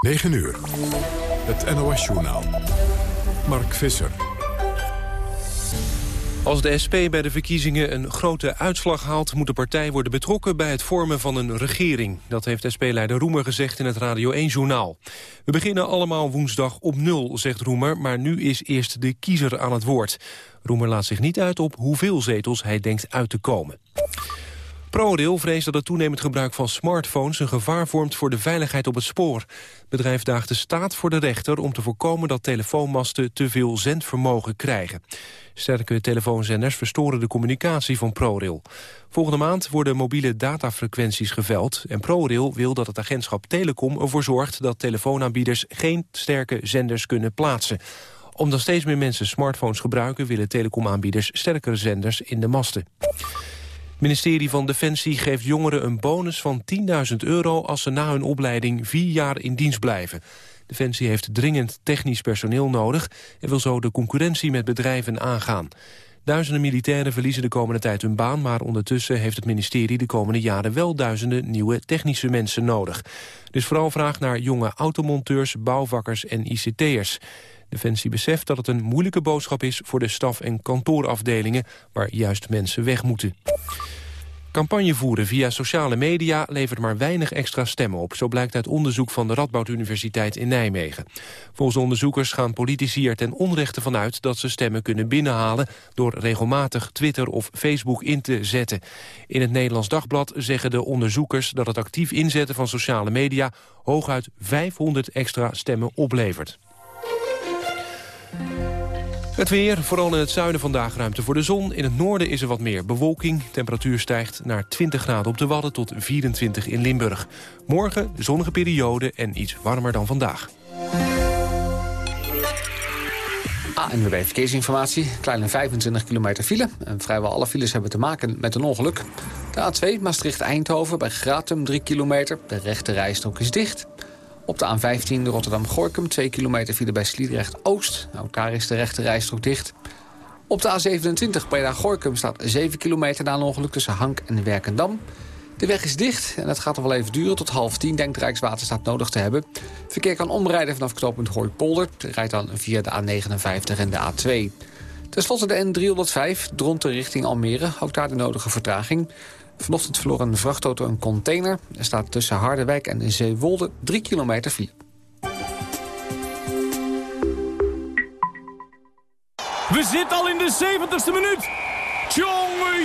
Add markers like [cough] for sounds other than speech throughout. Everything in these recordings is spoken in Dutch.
9 uur. Het NOS-journaal. Mark Visser. Als de SP bij de verkiezingen een grote uitslag haalt... moet de partij worden betrokken bij het vormen van een regering. Dat heeft SP-leider Roemer gezegd in het Radio 1-journaal. We beginnen allemaal woensdag op nul, zegt Roemer... maar nu is eerst de kiezer aan het woord. Roemer laat zich niet uit op hoeveel zetels hij denkt uit te komen. ProRail vreest dat het toenemend gebruik van smartphones een gevaar vormt voor de veiligheid op het spoor. Het bedrijf daagt de staat voor de rechter om te voorkomen dat telefoonmasten te veel zendvermogen krijgen. Sterke telefoonzenders verstoren de communicatie van ProRail. Volgende maand worden mobiele datafrequenties geveld en ProRail wil dat het agentschap Telecom ervoor zorgt dat telefoonaanbieders geen sterke zenders kunnen plaatsen omdat steeds meer mensen smartphones gebruiken... willen telecomaanbieders sterkere zenders in de masten. Ministerie van Defensie geeft jongeren een bonus van 10.000 euro... als ze na hun opleiding vier jaar in dienst blijven. Defensie heeft dringend technisch personeel nodig... en wil zo de concurrentie met bedrijven aangaan. Duizenden militairen verliezen de komende tijd hun baan... maar ondertussen heeft het ministerie de komende jaren wel duizenden nieuwe technische mensen nodig. Dus vooral vraag naar jonge automonteurs, bouwvakkers en ICT'ers. Defensie beseft dat het een moeilijke boodschap is voor de staf- en kantoorafdelingen... waar juist mensen weg moeten. Campagne voeren via sociale media levert maar weinig extra stemmen op. Zo blijkt uit onderzoek van de Radboud Universiteit in Nijmegen. Volgens onderzoekers gaan politici er ten onrechte van uit... dat ze stemmen kunnen binnenhalen door regelmatig Twitter of Facebook in te zetten. In het Nederlands Dagblad zeggen de onderzoekers... dat het actief inzetten van sociale media hooguit 500 extra stemmen oplevert. Het weer, vooral in het zuiden vandaag ruimte voor de zon. In het noorden is er wat meer bewolking. Temperatuur stijgt naar 20 graden op de Wadden tot 24 in Limburg. Morgen zonnige periode en iets warmer dan vandaag. ANWB ah, Verkeersinformatie. Kleine 25 kilometer file. En vrijwel alle files hebben te maken met een ongeluk. De A2 Maastricht-Eindhoven bij Gratum 3 kilometer. De rechte rijstrook is dicht. Op de A15 Rotterdam-Gorkum, 2 kilometer file bij Sliedrecht-Oost. Nou, daar is de rechte rijstrook dicht. Op de A27 Breda-Gorkum staat 7 kilometer na een ongeluk tussen Hank en Werkendam. De weg is dicht en het gaat nog wel even duren. Tot half tien denkt de Rijkswaterstaat nodig te hebben. Verkeer kan omrijden vanaf knooppunt Hooipolder. Rijdt dan via de A59 en de A2. Ten slotte de N305, Dronten richting Almere. Ook daar de nodige vertraging. Vanochtend verloor een vrachtauto een container. Er staat tussen Harderwijk en Zeewolde 3 kilometer file. We zitten al in de 70ste minuut. Tjonge,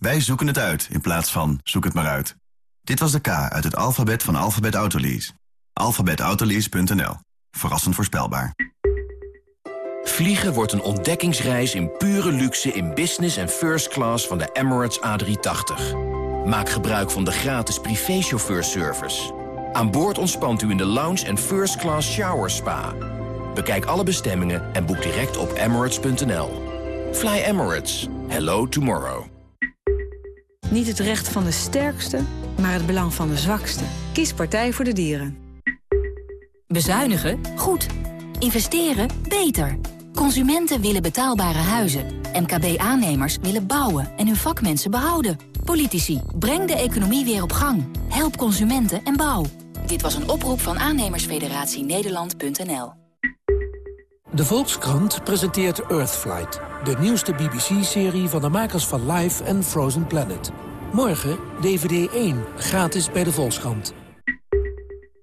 Wij zoeken het uit in plaats van zoek het maar uit. Dit was de K uit het alfabet van Alphabet Autolease. Alphabetautolease.nl. Verrassend voorspelbaar. Vliegen wordt een ontdekkingsreis in pure luxe in business en first class van de Emirates A380. Maak gebruik van de gratis privéchauffeurservice. Aan boord ontspant u in de lounge en first class shower spa. Bekijk alle bestemmingen en boek direct op emirates.nl. Fly Emirates. Hello tomorrow. Niet het recht van de sterkste, maar het belang van de zwakste. Kies Partij voor de Dieren. Bezuinigen? Goed. Investeren? Beter. Consumenten willen betaalbare huizen. MKB-aannemers willen bouwen en hun vakmensen behouden. Politici, breng de economie weer op gang. Help consumenten en bouw. Dit was een oproep van aannemersfederatie Nederland.nl. De Volkskrant presenteert Earthflight, de nieuwste BBC-serie van de makers van Life en Frozen Planet. Morgen DVD 1, gratis bij de Volkskrant.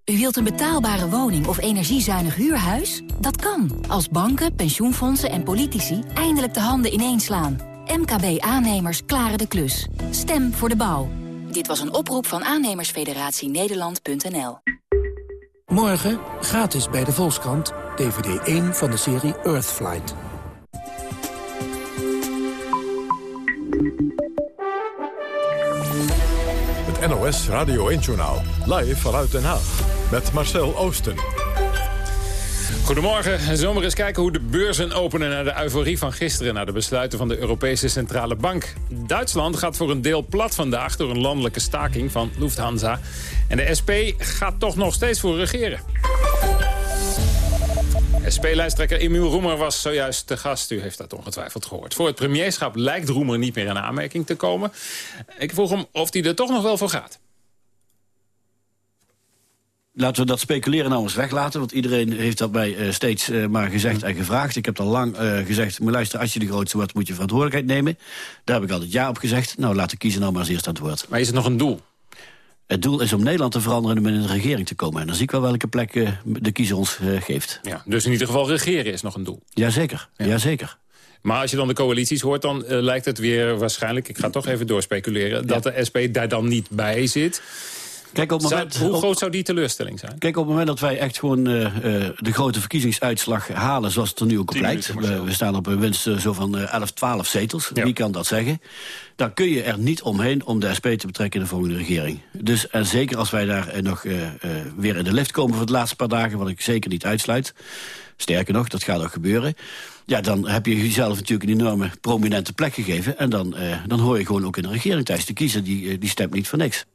U wilt een betaalbare woning of energiezuinig huurhuis? Dat kan, als banken, pensioenfondsen en politici eindelijk de handen ineens slaan. MKB-aannemers klaren de klus. Stem voor de bouw. Dit was een oproep van aannemersfederatie Nederland.nl. Morgen, gratis bij de Volkskrant, DVD 1 van de serie Earthflight. Het NOS Radio 1-journaal, live vanuit Den Haag, met Marcel Oosten. Goedemorgen. Zomer eens kijken hoe de beurzen openen naar de euforie van gisteren... naar de besluiten van de Europese Centrale Bank. Duitsland gaat voor een deel plat vandaag door een landelijke staking van Lufthansa. En de SP gaat toch nog steeds voor regeren. SP-lijsttrekker Emiel Roemer was zojuist de gast. U heeft dat ongetwijfeld gehoord. Voor het premierschap lijkt Roemer niet meer in aanmerking te komen. Ik vroeg hem of hij er toch nog wel voor gaat laten we dat speculeren nou eens weglaten. Want iedereen heeft dat mij uh, steeds uh, maar gezegd en gevraagd. Ik heb al lang uh, gezegd, maar luister, als je de grootste wordt... moet je verantwoordelijkheid nemen. Daar heb ik altijd ja op gezegd. Nou, laten kiezen nou maar eens eerst aan het woord. Maar is het nog een doel? Het doel is om Nederland te veranderen en met een regering te komen. En dan zie ik wel welke plek de kiezer ons geeft. Ja, dus in ieder geval regeren is nog een doel? Jazeker, ja. jazeker. Maar als je dan de coalities hoort, dan lijkt het weer waarschijnlijk... ik ga toch even doorspeculeren, dat de SP daar dan niet bij zit... Kijk, op moment, hoe groot zou die teleurstelling zijn? Kijk, op het moment dat wij echt gewoon uh, uh, de grote verkiezingsuitslag halen... zoals het er nu ook op lijkt. We, we, staan op een winst uh, zo van 11, 12 zetels. Ja. Wie kan dat zeggen? Dan kun je er niet omheen om de SP te betrekken in de volgende regering. Dus en zeker als wij daar nog weer in de lift komen voor de laatste paar dagen... wat ik zeker niet uitsluit. Sterker nog, dat gaat ook gebeuren. Ja, dan heb je jezelf natuurlijk een enorme prominente plek gegeven. En dan, dan hoor je gewoon ook in de regering thuis te kiezen. Die, die stemt niet voor niks.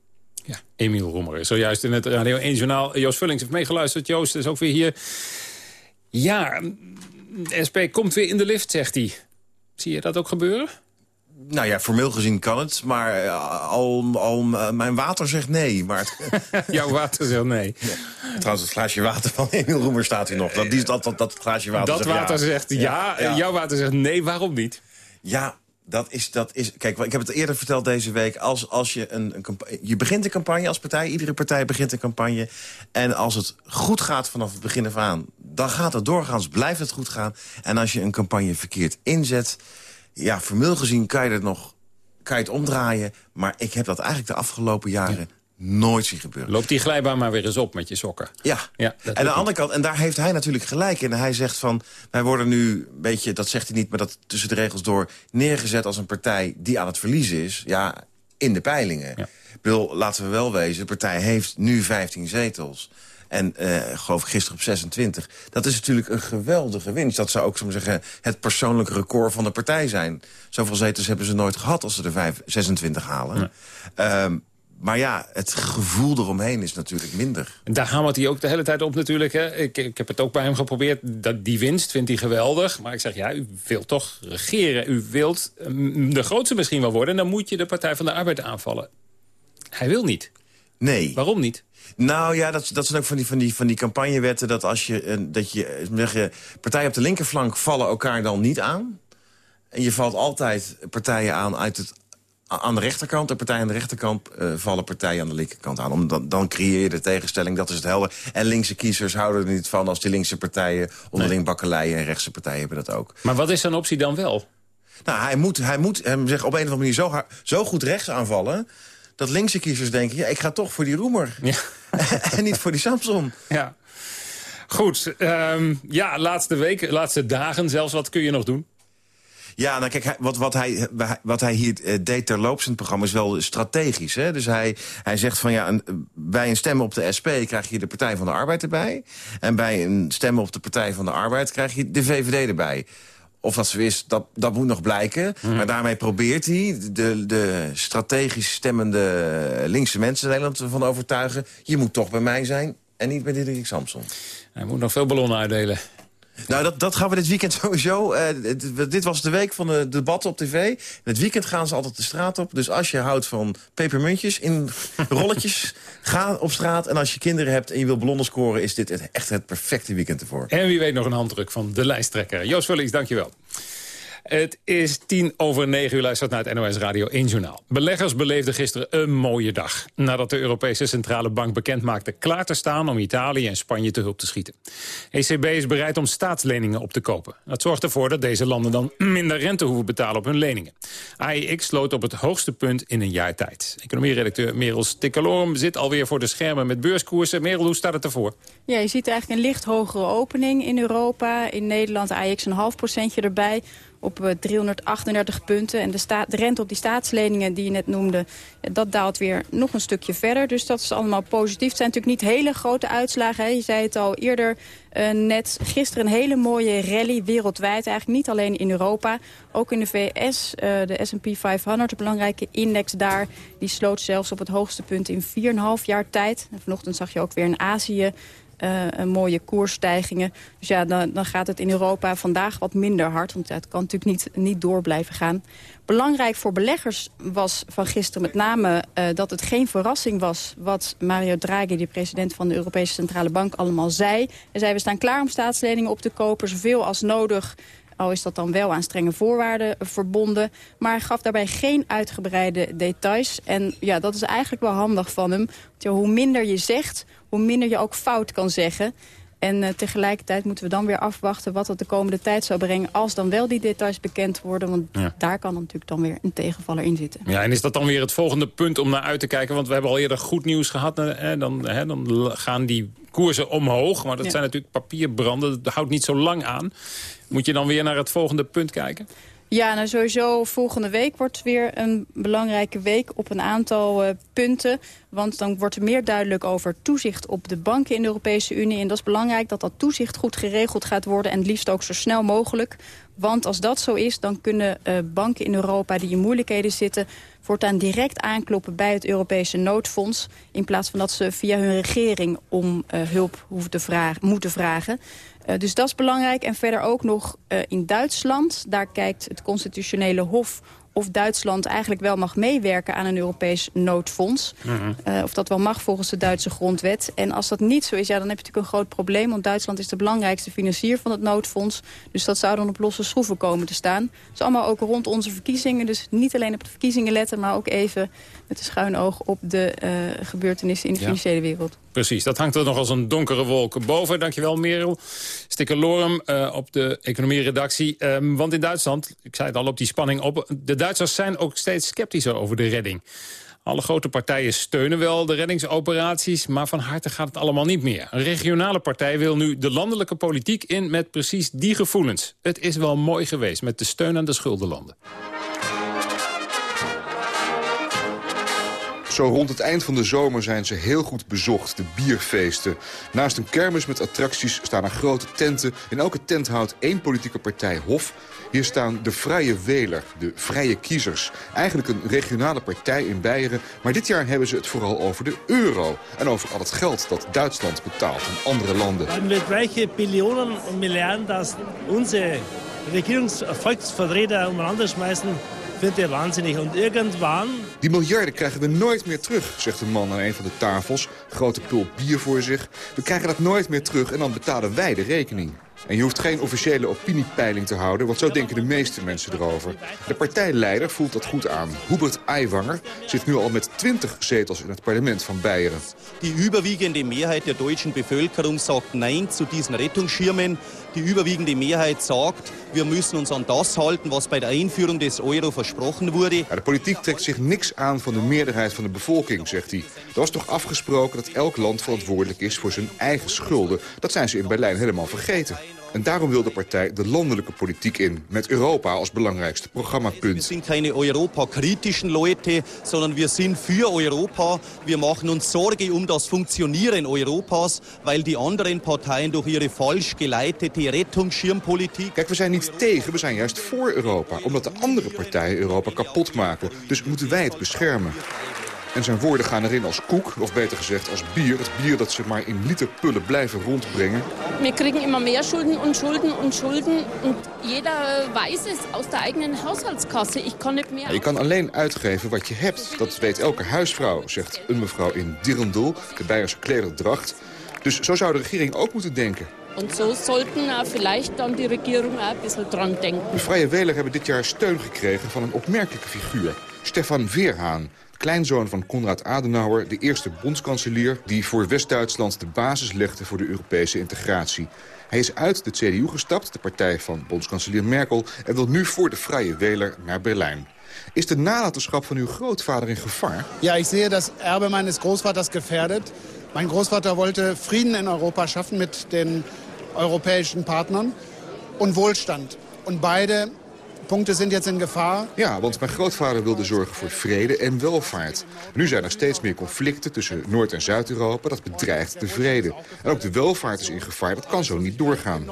Ja, Emiel Roemer. Zojuist in het Radio 1 Journaal. Joost Vullings heeft meegeluisterd. Joost is ook weer hier. Ja, SP komt weer in de lift, zegt hij. Zie je dat ook gebeuren? Nou ja, formeel gezien kan het, maar uh, al, al uh, mijn water zegt nee. Maar het... [laughs] Jouw water zegt nee. Ja. Trouwens, het glaasje water van Emiel Roemer staat hier nog. Dat, die, dat, dat, dat glaasje water dat zegt water ja. zegt ja, ja. jouw water zegt nee. Waarom niet? Ja, dat is, dat is, kijk, ik heb het eerder verteld deze week. Als, als je, een, een je begint een campagne als partij. Iedere partij begint een campagne. En als het goed gaat vanaf het begin af aan... dan gaat het doorgaans, blijft het goed gaan. En als je een campagne verkeerd inzet... ja, formeel gezien kan je het nog kan je het omdraaien. Maar ik heb dat eigenlijk de afgelopen jaren... Nooit zien gebeuren. Loopt die glijbaan maar weer eens op met je sokken. Ja, ja en aan de andere kant, en daar heeft hij natuurlijk gelijk in. Hij zegt van, wij worden nu een beetje, dat zegt hij niet... maar dat tussen de regels door, neergezet als een partij die aan het verliezen is. Ja, in de peilingen. Ja. Ik bedoel, laten we wel wezen, de partij heeft nu 15 zetels. En uh, geloof ik gisteren op 26. Dat is natuurlijk een geweldige winst. Dat zou ook zo zeggen, het persoonlijke record van de partij zijn. Zoveel zetels hebben ze nooit gehad als ze er 5, 26 halen. Um, maar ja, het gevoel eromheen is natuurlijk minder. Daar hamert hij ook de hele tijd op natuurlijk. Hè. Ik, ik heb het ook bij hem geprobeerd. Dat, die winst vindt hij geweldig. Maar ik zeg, ja, u wilt toch regeren. U wilt de grootste misschien wel worden. En dan moet je de Partij van de Arbeid aanvallen. Hij wil niet. Nee. Waarom niet? Nou ja, dat, dat zijn ook van die, van die, van die campagnewetten... dat als je, dat je zeggen, partijen op de linkerflank vallen elkaar dan niet aan... En je valt altijd partijen aan uit het aan de rechterkant, de partijen aan de rechterkant... Uh, vallen partijen aan de linkerkant aan. Om, dan, creëer je de tegenstelling, dat is het helder. En linkse kiezers houden er niet van als die linkse partijen... onderling nee. bakkeleien en rechtse partijen hebben dat ook. Maar wat is zijn optie dan wel? Nou, hij moet, hij moet hem zeg, op een of andere manier zo, zo goed rechts aanvallen... dat linkse kiezers denken, ja, ik ga toch voor die Roemer. Ja. [laughs] en niet voor die Samson. Ja. Goed, um, ja, laatste weken, laatste dagen zelfs, wat kun je nog doen? Ja, nou kijk, wat, wat, hij, wat hij hier uh, deed terloops in het programma is wel strategisch. Hè? Dus hij, hij zegt van ja, een, bij een stem op de SP krijg je de Partij van de Arbeid erbij. En bij een stem op de Partij van de Arbeid krijg je de VVD erbij. Of dat zo is, dat, dat moet nog blijken. Hmm. Maar daarmee probeert hij de, de strategisch stemmende linkse mensen in Nederland van overtuigen... je moet toch bij mij zijn en niet bij Diederik Samson. Hij moet nog veel ballonnen uitdelen. Nou, dat, dat gaan we dit weekend [laughs] sowieso. Uh, dit, dit, was de week van de debatten op tv. In het weekend gaan ze altijd de straat op. Dus als je houdt van pepermuntjes in [laughs] rolletjes, ga op straat. En als je kinderen hebt en je wil ballonnen scoren... is dit echt het perfecte weekend ervoor. En wie weet nog een handdruk van de lijsttrekker. Joost Vullings, dankjewel. Het is tien over negen uur luistert naar het NOS Radio 1 Journaal. Beleggers beleefden gisteren een mooie dag. Nadat de Europese Centrale Bank bekend maakte klaar te staan... om Italië en Spanje te hulp te schieten. ECB is bereid om staatsleningen op te kopen. Dat zorgt ervoor dat deze landen dan minder rente hoeven betalen op hun leningen. AEX sloot op het hoogste punt in een jaar tijd. Economieredacteur Merel Stikkelorum zit alweer voor de schermen met beurskoersen. Merel, hoe staat het ervoor? Ja, je ziet eigenlijk een licht hogere opening in Europa. In Nederland AEX een half procentje erbij op 338 punten. En de, de, rente op die staatsleningen die je net noemde, dat daalt weer nog een stukje verder. Dus dat is allemaal positief. Het zijn natuurlijk niet hele grote uitslagen. Hè. Je zei het al eerder, uh, net gisteren een hele mooie rally wereldwijd. Eigenlijk niet alleen in Europa, ook in de VS. Uh, de S&P 500, de belangrijke index daar, die sloot zelfs op het hoogste punt in 4,5 jaar tijd. En vanochtend zag je ook weer in Azië uh, mooie koersstijgingen. Dus ja, dan, dan, gaat het in Europa vandaag wat minder hard. Want het kan natuurlijk niet, niet door blijven gaan. Belangrijk voor beleggers was van gisteren met name uh, dat het geen verrassing was... wat Mario Draghi, de president van de Europese Centrale Bank, allemaal zei. Hij zei, we staan klaar om staatsleningen op te kopen, zoveel als nodig... Al is dat dan wel aan strenge voorwaarden verbonden. Maar gaf daarbij geen uitgebreide details. En ja, dat is eigenlijk wel handig van hem. Want hoe minder je zegt, hoe minder je ook fout kan zeggen. En uh, tegelijkertijd moeten we dan weer afwachten wat dat de komende tijd zou brengen... als dan wel die details bekend worden. Want daar kan natuurlijk dan weer een tegenvaller in zitten. Ja, en is dat dan weer het volgende punt om naar uit te kijken? Want we hebben al eerder goed nieuws gehad. Hè, dan, hè, dan gaan die koersen omhoog. Maar dat zijn natuurlijk papierbranden. Dat houdt niet zo lang aan. Moet je dan weer naar het volgende punt kijken? Ja, nou sowieso volgende week wordt weer een belangrijke week op een aantal uh, punten. Want dan wordt er meer duidelijk over toezicht op de banken in de Europese Unie. En dat is belangrijk dat dat toezicht goed geregeld gaat worden. En het liefst ook zo snel mogelijk. Want als dat zo is, dan kunnen uh, banken in Europa die in moeilijkheden zitten... voortaan direct aankloppen bij het Europese noodfonds... in plaats van dat ze via hun regering om uh, hulp hoeven te vragen, moeten vragen. Uh, dus dat is belangrijk. En verder ook nog in Duitsland. Daar kijkt het constitutionele hof of Duitsland eigenlijk wel mag meewerken aan een Europees noodfonds. Mm -hmm. uh, of dat wel mag volgens de Duitse grondwet. En als dat niet zo is, ja, dan heb je natuurlijk een groot probleem. Want Duitsland is de belangrijkste financier van het noodfonds. Dus dat zou dan op losse schroeven komen te staan. Dat is allemaal ook rond onze verkiezingen. Dus niet alleen op de verkiezingen letten, maar ook even met een schuin oog op de uh, gebeurtenissen in de ja. financiële wereld. Precies, dat hangt er nog als een donkere wolk boven. Dankjewel Merel. Stikke Lorem uh, op de economieredactie. Um, want in Duitsland, ik zei het al op die spanning op... de Duitsers zijn ook steeds sceptischer over de redding. Alle grote partijen steunen wel de reddingsoperaties... maar van harte gaat het allemaal niet meer. Een regionale partij wil nu de landelijke politiek in met precies die gevoelens. Het is wel mooi geweest met de steun aan de schuldenlanden. Zo rond het eind van de zomer zijn ze heel goed bezocht, de bierfeesten. Naast een kermis met attracties staan er grote tenten. In elke tent houdt één politieke partij hof. Hier staan de Vrije Weler, de Vrije Kiezers. Eigenlijk een regionale partij in Beieren. Maar dit jaar hebben ze het vooral over de euro. En over al het geld dat Duitsland betaalt aan andere landen. En met welke biljoenen en miljarden dat onze regeringsvolksvertreter onderhanden schmeißen vindt hij waanzinnig. En irgendwann... Die miljarden krijgen we nooit meer terug, zegt een man aan een van de tafels. Grote pulp bier voor zich. We krijgen dat nooit meer terug en dan betalen wij de rekening. En je hoeft geen officiële opiniepeiling te houden, want zo denken de meeste mensen erover. De partijleider voelt dat goed aan. Hubert Aiwanger zit nu al met 20 zetels in het parlement van Beieren. Die überwiegende Mehrheit der deutschen Bevölkerung sagt Nein zu diesen Rettungsschirmen. Die überwiegende Mehrheit sagt, wir müssen uns an das halten, was bei der Einführung des Euro versprochen wurde. Ja, de politiek trekt zich niks aan van de meerderheid van de bevolking, zegt hij. Er was toch afgesproken dat elk land verantwoordelijk is voor zijn eigen schulden. Dat zijn ze in Berlijn helemaal vergeten. En daarom wil de partij de landelijke politiek in, met Europa als belangrijkste programmapunt. We zijn geen Europa-kritische Leute, sondern wir sind für Europa. Wir machen uns Sorge um das Funktionieren Europas, weil die anderen Parteien durch ihre falsch geleitete Rettungsschirmpolitik... Kijk, we zijn niet tegen, we zijn juist voor Europa, omdat de andere partijen Europa kapot maken. Dus moeten wij het beschermen. En zijn woorden gaan erin als koek, of beter gezegd als bier. Het bier dat ze maar in literpullen blijven rondbrengen. We krijgen immer meer schulden en schulden en schulden. En jeder weet het uit de eigen huishoudskasse. Ik kan niet meer... Je kan alleen uitgeven wat je hebt. Dat weet elke huisvrouw, zegt een mevrouw in Dirndl, de Beierse klederdracht. Dus zo zou de regering ook moeten denken. En zo sollten uh, vielleicht dan die regering een beetje dran denken. De Vrije Wähler hebben dit jaar steun gekregen van een opmerkelijke figuur. Stefan Veerhaan, kleinzoon van Konrad Adenauer, de eerste bondskanselier... die voor West-Duitsland de basis legde voor de Europese integratie. Hij is uit de CDU gestapt, de partij van bondskanselier Merkel... en wil nu voor de Vrije Wähler naar Berlijn. Is de nalatenschap van uw grootvader in gevaar? Ja, ik zie dat Erbe meines Großvaters gefährdet. Mijn Großvater wollte Frieden in Europa schaffen mit den europäischen Partnern und Wohlstand. Und beide Punkte sind jetzt in Gefahr. Ja, want mijn grootvader wilde zorgen voor vrede en welvaart. Nu zijn er steeds meer conflicten tussen Noord- en Zuid-Europa. Dat bedreigt de vrede. En ook de welvaart is in gevaar. Dat kan zo niet doorgaan.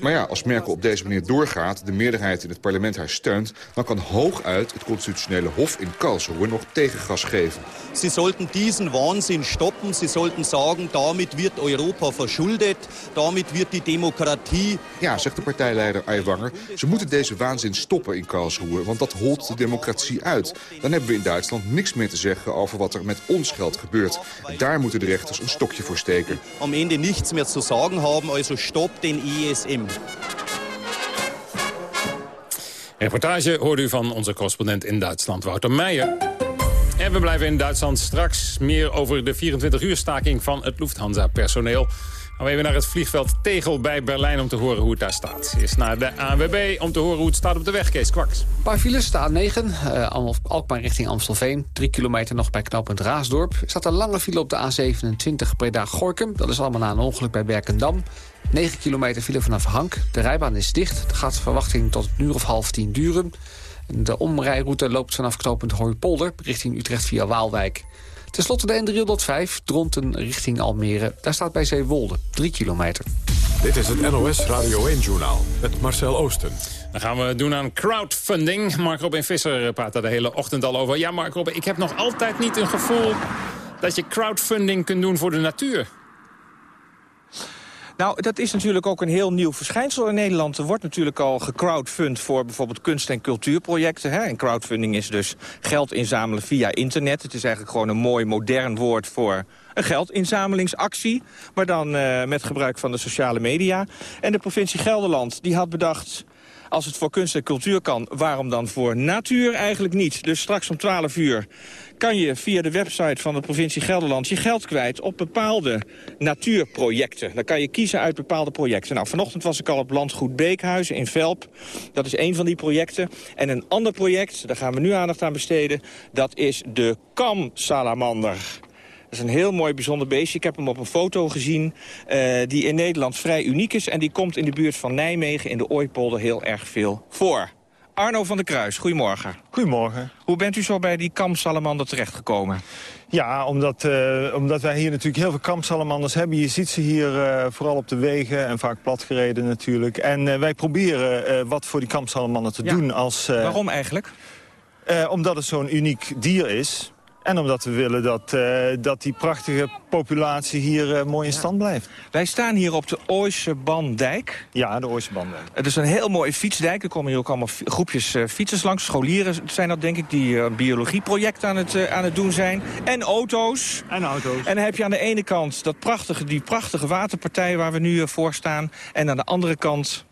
Maar ja, als Merkel op deze manier doorgaat... de meerderheid in het parlement haar steunt... dan kan hooguit het constitutionele hof in Karlsruhe nog tegengas geven. Sie sollten diesen Wahnsinn stoppen. Sie sollten sagen, damit wird Europa verschuldet. Damit wird die Demokratie... Ja, zegt de partijleider Aiwanger. Ze moeten deze waanzin stoppen in Karlsruhe, want dat holt de democratie uit. Dan hebben we in Duitsland niks meer te zeggen over wat er met ons geld gebeurt. Daar moeten de rechters een stokje voor steken. Am Ende nichts meer zu sagen haben, also stop den ESM. Reportage hoorde u van onze correspondent in Duitsland, Wouter Meijer. En we blijven in Duitsland straks meer over de 24-uur staking van het Lufthansa-personeel. Gaan we even naar het vliegveld Tegel bij Berlijn om te horen hoe het daar staat. Is naar de ANWB om te horen hoe het staat op de weg, Kees Kwaks. Een paar files, de A9, uh, Alkmaar richting Amstelveen. Drie kilometer nog bij knooppunt Raasdorp. Er staat een lange file op de A27 Breda-Gorkum. Dat is allemaal na een ongeluk bij Berkendam. 9 kilometer file vanaf Hank. De rijbaan is dicht. Het gaat verwachting tot een uur of half tien duren. De omrijroute loopt vanaf knooppunt Hooipolder richting Utrecht via Waalwijk. Ten slotte de N305, Dronten richting Almere. Daar staat bij Zeewolde, 3 kilometer. Dit is het NOS Radio 1-journaal met Marcel Oosten. Dan gaan we doen aan crowdfunding. Mark Robin Visser praat daar de hele ochtend al over. Ja, Mark Robin, ik heb nog altijd niet een gevoel dat je crowdfunding kunt doen voor de natuur. Nou, dat is natuurlijk ook een heel nieuw verschijnsel in Nederland. Er wordt natuurlijk al gecrowdfund voor bijvoorbeeld kunst- en cultuurprojecten. Hè? En crowdfunding is dus geld inzamelen via internet. Het is eigenlijk gewoon een mooi modern woord voor een geldinzamelingsactie. Maar dan uh, met gebruik van de sociale media. En de provincie Gelderland die had bedacht... Als het voor kunst en cultuur kan, waarom dan voor natuur eigenlijk niet? Dus straks om 12 uur kan je via de website van de provincie Gelderland... je geld kwijt op bepaalde natuurprojecten. Dan kan je kiezen uit bepaalde projecten. Nou, vanochtend was ik al op Landgoed Beekhuizen in Velp. Dat is een van die projecten. En een ander project, daar gaan we nu aandacht aan besteden... dat is de kamsalamander. Is een heel mooi bijzonder beestje. Ik heb hem op een foto gezien uh, die in Nederland vrij uniek is. En die komt in de buurt van Nijmegen in de Ooipolder heel erg veel voor. Arno van der Kruis, goedemorgen. Goedemorgen. Hoe bent u zo bij die kamsalamander terechtgekomen? Ja, omdat, uh, omdat wij hier natuurlijk heel veel kamsalamanders hebben. Je ziet ze hier uh, vooral op de wegen en vaak platgereden natuurlijk. En uh, wij proberen wat voor die kamsalamander te ja. doen. Als, Waarom eigenlijk? omdat het zo'n uniek dier is. En omdat we willen dat, uh, dat die prachtige populatie hier uh, mooi in stand blijft. Wij staan hier op de Ooise Bandijk. Ja, de Ooise Bandijk. Het is een heel mooie fietsdijk. Er komen hier ook allemaal groepjes uh, fietsers langs. Scholieren zijn dat denk ik, die een biologieproject aan het, aan het doen zijn. En auto's. En auto's. En dan heb je aan de ene kant dat prachtige, die prachtige waterpartij waar we nu voor staan. En aan de andere kant,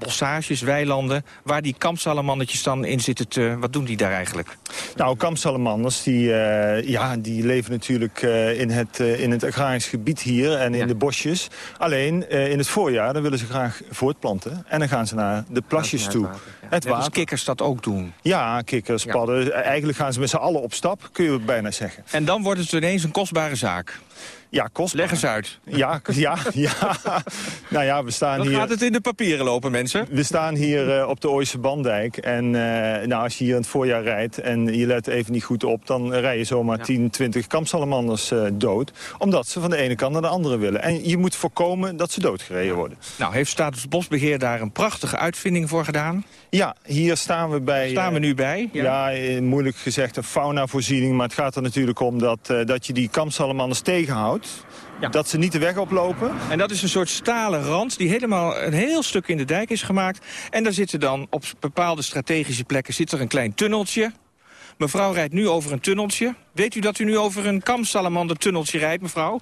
bossages, weilanden, waar die kampsalamannetjes dan in zitten te... Wat doen die daar eigenlijk? Nou, kampsalamanders, die, uh, ja, die leven natuurlijk uh, in, het, uh, in het agrarisch gebied hier en in ja. de bosjes. Alleen, in het voorjaar, dan willen ze graag voortplanten. En dan gaan ze naar de plasjes toe. Het water, ja. Het water. Dus kikkers dat ook doen? Ja, kikkers, padden. Eigenlijk gaan ze met z'n allen op stap, kun je bijna zeggen. En dan wordt het ineens een kostbare zaak. Ja, kostbaar. Leg eens uit. Ja, ja, ja. nou ja, we staan Dan hier... gaat het in de papieren lopen, mensen. We staan hier uh, op de Ooise Bandijk. En uh, nou, als je hier in het voorjaar rijdt en je let even niet goed op... dan rij je zomaar ja. 10, 20 kampsalamanders uh, dood. Omdat ze van de ene kant naar de andere willen. En je moet voorkomen dat ze doodgereden worden. Nou, heeft Staatsbosbeheer daar een prachtige uitvinding voor gedaan? Ja, hier staan we bij... Staan we nu bij? Ja, ja moeilijk gezegd een faunavoorziening. Maar het gaat er natuurlijk om dat, dat je die kampsalamanders tegenhoudt. Ja. Dat ze niet de weg oplopen. En dat is een soort stalen rand die helemaal een heel stuk in de dijk is gemaakt. En daar zitten dan op bepaalde strategische plekken zit er een klein tunneltje. Mevrouw rijdt nu over een tunneltje. Weet u dat u nu over een kamsalamander tunneltje rijdt, mevrouw?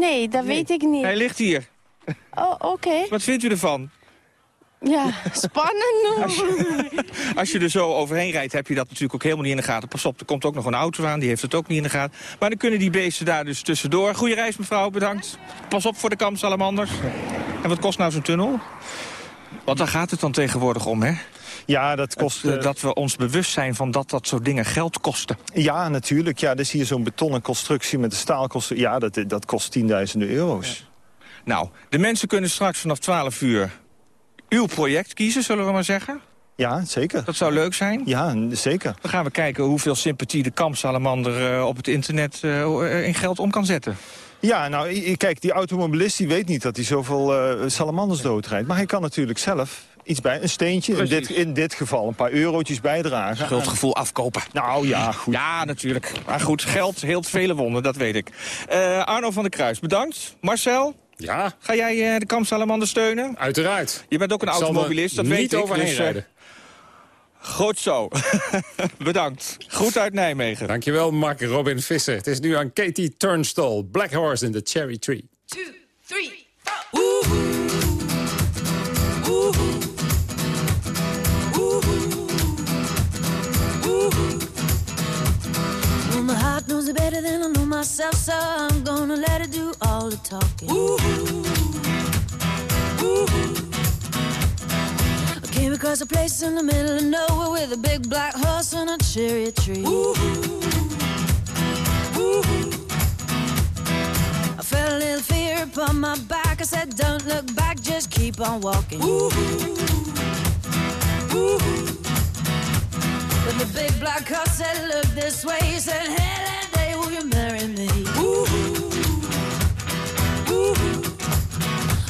Nee, dat nee. weet ik niet. Hij ligt hier. Oh, oké. Okay. Wat vindt u ervan? Ja, spannend. als, je, [laughs] als je er zo overheen rijdt, heb je dat natuurlijk ook helemaal niet in de gaten. Pas op, er komt ook nog een auto aan, die heeft het ook niet in de gaten. Maar dan kunnen die beesten daar dus tussendoor. Goeie reis, mevrouw, bedankt. Pas op voor de kampsalamanders. En wat kost nou zo'n tunnel? Want daar gaat het dan tegenwoordig om, hè? Ja, dat kost... Het, uh, dat we ons bewust zijn van dat dat soort dingen geld kosten. Ja, natuurlijk. Ja, dus hier zo'n betonnen constructie met de staalkosten. Ja, dat, dat kost tienduizenden euro's. Ja. Nou, de mensen kunnen straks vanaf 12 uur uw project kiezen, zullen we maar zeggen. Ja, zeker. Dat zou leuk zijn? Ja, zeker. Dan gaan we kijken hoeveel sympathie de kampsalamander uh, op het internet uh, in geld om kan zetten. Ja, nou, kijk, die automobilist die weet niet dat hij zoveel uh, salamanders doodrijdt. Maar hij kan natuurlijk zelf iets bij, een steentje, in dit, in dit geval een paar eurotjes bijdragen. Schuldgevoel afkopen. Nou ja, goed. Ja, natuurlijk. Maar goed, geld heelt vele wonden, dat weet ik. Uh, Arno van der Kruis, bedankt. Marcel? Ja. Ga jij uh, de kampsalamander steunen? Uiteraard. Je bent ook een automobilist, dat weet niet ik. overheen dus, rijden. Goed zo. [laughs] Bedankt. Goed uit Nijmegen. Dankjewel, Mark Robin Visser. Het is nu aan Katie Turnstall. Black Horse in the Cherry Tree. Two, three, four. Ooh. Ooh. Well, my heart knows it better than I know myself, so I'm gonna let it do all the talking. Ooh. Ooh. I came across a place in the middle of nowhere with a big black horse and a cherry tree. Ooh. Ooh. I felt a little fear upon my back. I said, Don't look back, just keep on walking. Ooh. Ooh. But the big black horse said, Look this way. He said, Hey,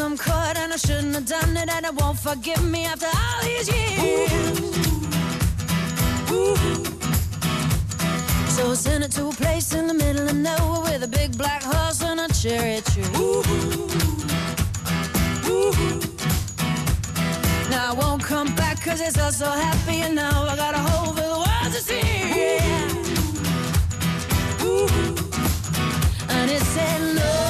I cut some and I shouldn't have done it, and it won't forgive me after all these years. Ooh. So I sent it to a place in the middle of nowhere with a big black horse and a cherry tree. Ooh. Ooh. Now I won't come back cause it's all so happy and now I got a hole for the world to see. Ooh. And it said no,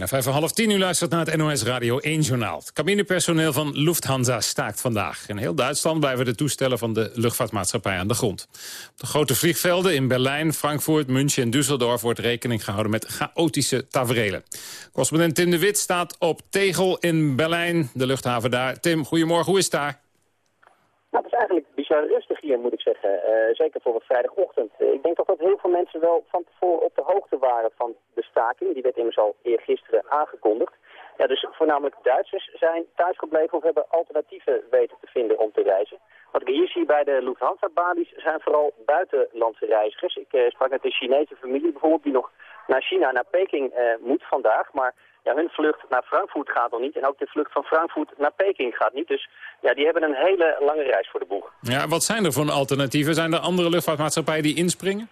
Bijna vijf en half tien, u luistert naar het NOS Radio 1 Journaal. Het cabinepersoneel van Lufthansa staakt vandaag. In heel Duitsland blijven de toestellen van de luchtvaartmaatschappij aan de grond. Op de grote vliegvelden in Berlijn, Frankfurt, München en Düsseldorf... wordt rekening gehouden met chaotische taferelen. Correspondent Tim de Wit staat op Tegel in Berlijn, de luchthaven daar. Tim, goedemorgen, hoe is het daar? Nou, het is eigenlijk bizar rustig hier, moet ik zeggen. Eh, zeker voor een vrijdagochtend. Eh, ik denk toch dat heel veel mensen wel van tevoren op de hoogte waren van de staking. Die werd immers al eergisteren aangekondigd. Ja, dus voornamelijk Duitsers zijn thuisgebleven of hebben alternatieven weten te vinden om te reizen. Wat ik hier zie bij de Lufthansa-balies zijn vooral buitenlandse reizigers. Ik eh, sprak met een Chinese familie bijvoorbeeld die nog naar China, naar Peking moet vandaag. Maar ja, hun vlucht naar Frankfurt gaat nog niet. En ook de vlucht van Frankfurt naar Peking gaat niet. Dus ja, die hebben een hele lange reis voor de boeg. Ja, wat zijn er voor alternatieven? Zijn er andere luchtvaartmaatschappijen die inspringen?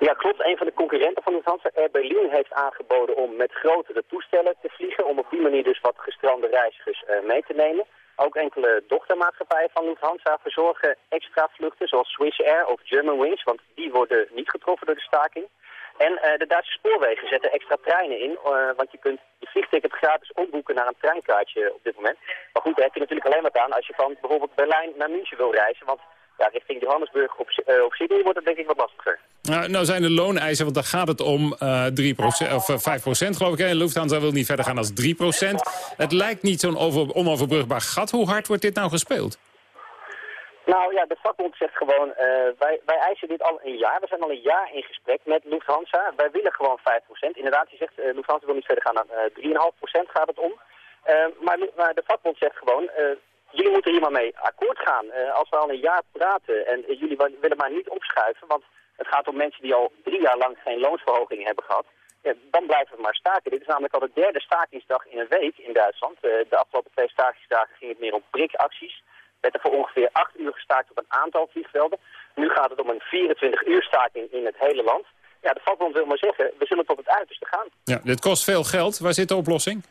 Ja, klopt. Een van de concurrenten van Lufthansa, Air Berlin, heeft aangeboden om met grotere toestellen te vliegen. Om op die manier dus wat gestrande reizigers uh, mee te nemen. Ook enkele dochtermaatschappijen van Lufthansa verzorgen extra vluchten, zoals Swiss Air of Germanwings, want die worden niet getroffen door de staking. En uh, de Duitse spoorwegen zetten extra treinen in, uh, want je kunt je vliegticket gratis omboeken naar een treinkaartje op dit moment. Maar goed, daar heb je natuurlijk alleen maar aan als je van bijvoorbeeld Berlijn naar München wil reizen, want ja, richting Johannesburg uh, op Sydney wordt het denk ik wat lastiger. Nou, nou zijn de looneisen, want daar gaat het om uh, 3 of uh, 5% geloof ik. En Lufthansa wil niet verder gaan als 3% Het lijkt niet zo'n onoverbrugbaar gat. Hoe hard wordt dit nou gespeeld? Nou ja, de vakbond zegt gewoon, uh, wij, wij eisen dit al een jaar. We zijn al een jaar in gesprek met Lufthansa. Wij willen gewoon 5%. Inderdaad, je zegt, uh, Lufthansa wil niet verder gaan dan uh, 3,5% gaat het om. maar, maar, de vakbond zegt gewoon, jullie moeten hier maar mee akkoord gaan. als we al een jaar praten en jullie willen maar niet opschuiven, want het gaat om mensen die al drie jaar lang geen loonsverhoging hebben gehad. Ja, dan blijven we maar staken. Dit is namelijk al de derde stakingsdag in een week in Duitsland. de afgelopen twee stakingsdagen ging het meer om prikacties werd er voor ongeveer 8 uur gestaakt op een aantal vliegvelden. Nu gaat het om een 24 uur staking in het hele land. Ja, de vakbond wil maar zeggen, we zullen tot het uiterste gaan. Ja, dit kost veel geld. Waar zit de oplossing?